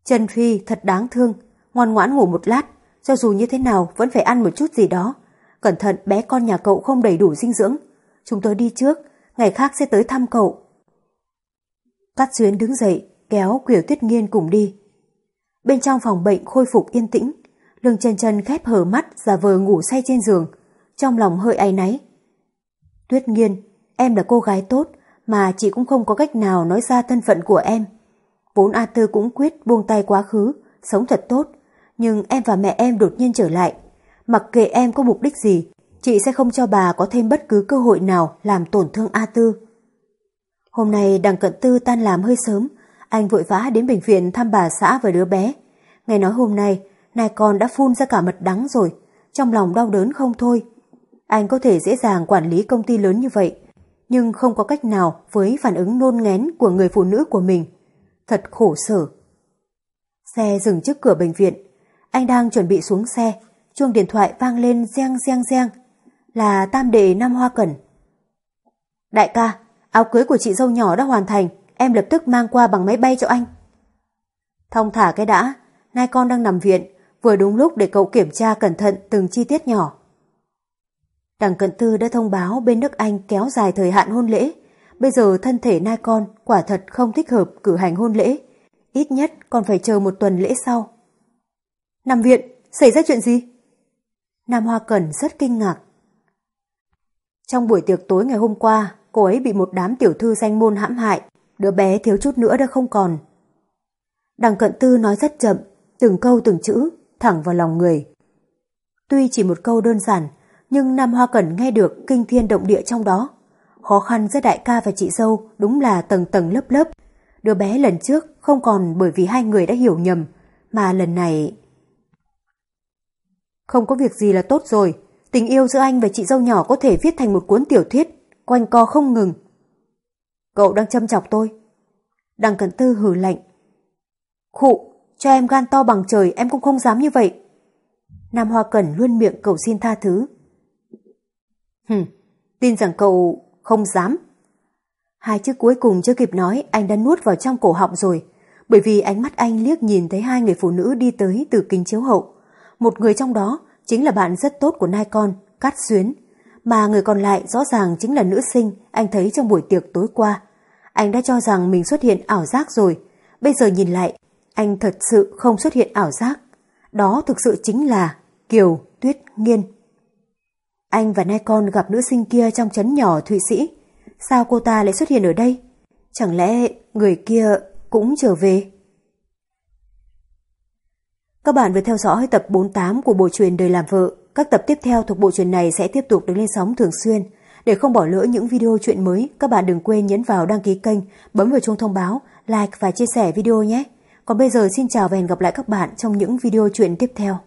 Trần Phi thật đáng thương, ngoan ngoãn ngủ một lát, cho dù như thế nào vẫn phải ăn một chút gì đó. Cẩn thận bé con nhà cậu không đầy đủ dinh dưỡng. Chúng tôi đi trước, ngày khác sẽ tới thăm cậu. Cát Xuyến đứng dậy, kéo Kiều Tuyết Nghiên cùng đi. Bên trong phòng bệnh khôi phục yên tĩnh, Lương chân chân khép hờ mắt giả vờ ngủ say trên giường, trong lòng hơi áy náy. Tuyết nghiên, em là cô gái tốt mà chị cũng không có cách nào nói ra thân phận của em. Vốn A Tư cũng quyết buông tay quá khứ, sống thật tốt, nhưng em và mẹ em đột nhiên trở lại. Mặc kệ em có mục đích gì, chị sẽ không cho bà có thêm bất cứ cơ hội nào làm tổn thương A Tư. Hôm nay đằng cận tư tan làm hơi sớm, anh vội vã đến bệnh viện thăm bà xã và đứa bé. Nghe nói hôm nay Nai con đã phun ra cả mật đắng rồi, trong lòng đau đớn không thôi. Anh có thể dễ dàng quản lý công ty lớn như vậy, nhưng không có cách nào với phản ứng nôn ngén của người phụ nữ của mình. Thật khổ sở. Xe dừng trước cửa bệnh viện. Anh đang chuẩn bị xuống xe, chuông điện thoại vang lên reng reng reng. Là tam đệ Nam Hoa Cẩn. Đại ca, Áo cưới của chị dâu nhỏ đã hoàn thành, em lập tức mang qua bằng máy bay cho anh. Thông thả cái đã, nay con đang nằm viện, vừa đúng lúc để cậu kiểm tra cẩn thận từng chi tiết nhỏ. Đằng Cận Tư đã thông báo bên nước Anh kéo dài thời hạn hôn lễ. Bây giờ thân thể nai con quả thật không thích hợp cử hành hôn lễ. Ít nhất còn phải chờ một tuần lễ sau. Nằm viện, xảy ra chuyện gì? Nam Hoa Cẩn rất kinh ngạc. Trong buổi tiệc tối ngày hôm qua, cô ấy bị một đám tiểu thư danh môn hãm hại. Đứa bé thiếu chút nữa đã không còn. Đằng Cận Tư nói rất chậm, từng câu từng chữ, thẳng vào lòng người. Tuy chỉ một câu đơn giản, nhưng Nam Hoa Cẩn nghe được kinh thiên động địa trong đó. Khó khăn giữa đại ca và chị dâu đúng là tầng tầng lớp lớp. Đứa bé lần trước không còn bởi vì hai người đã hiểu nhầm, mà lần này... Không có việc gì là tốt rồi, tình yêu giữa anh và chị dâu nhỏ có thể viết thành một cuốn tiểu thuyết, quanh co không ngừng. Cậu đang châm chọc tôi. Đằng Cẩn Tư hử lạnh. Khụ, cho em gan to bằng trời em cũng không dám như vậy. Nam Hoa Cẩn luôn miệng cầu xin tha thứ. Hừm, tin rằng cậu không dám. Hai chữ cuối cùng chưa kịp nói anh đã nuốt vào trong cổ họng rồi, bởi vì ánh mắt anh liếc nhìn thấy hai người phụ nữ đi tới từ kính chiếu hậu. Một người trong đó chính là bạn rất tốt của nai con, Cát Xuyến, mà người còn lại rõ ràng chính là nữ sinh anh thấy trong buổi tiệc tối qua. Anh đã cho rằng mình xuất hiện ảo giác rồi, bây giờ nhìn lại, anh thật sự không xuất hiện ảo giác. Đó thực sự chính là Kiều Tuyết Nghiên. Anh và nai con gặp nữ sinh kia trong trấn nhỏ Thụy Sĩ. Sao cô ta lại xuất hiện ở đây? Chẳng lẽ người kia cũng trở về? Các bạn vừa theo dõi tập 48 của bộ truyền Đời làm vợ. Các tập tiếp theo thuộc bộ truyền này sẽ tiếp tục được lên sóng thường xuyên. Để không bỏ lỡ những video chuyện mới, các bạn đừng quên nhấn vào đăng ký kênh, bấm vào chuông thông báo, like và chia sẻ video nhé. Còn bây giờ xin chào và hẹn gặp lại các bạn trong những video chuyện tiếp theo.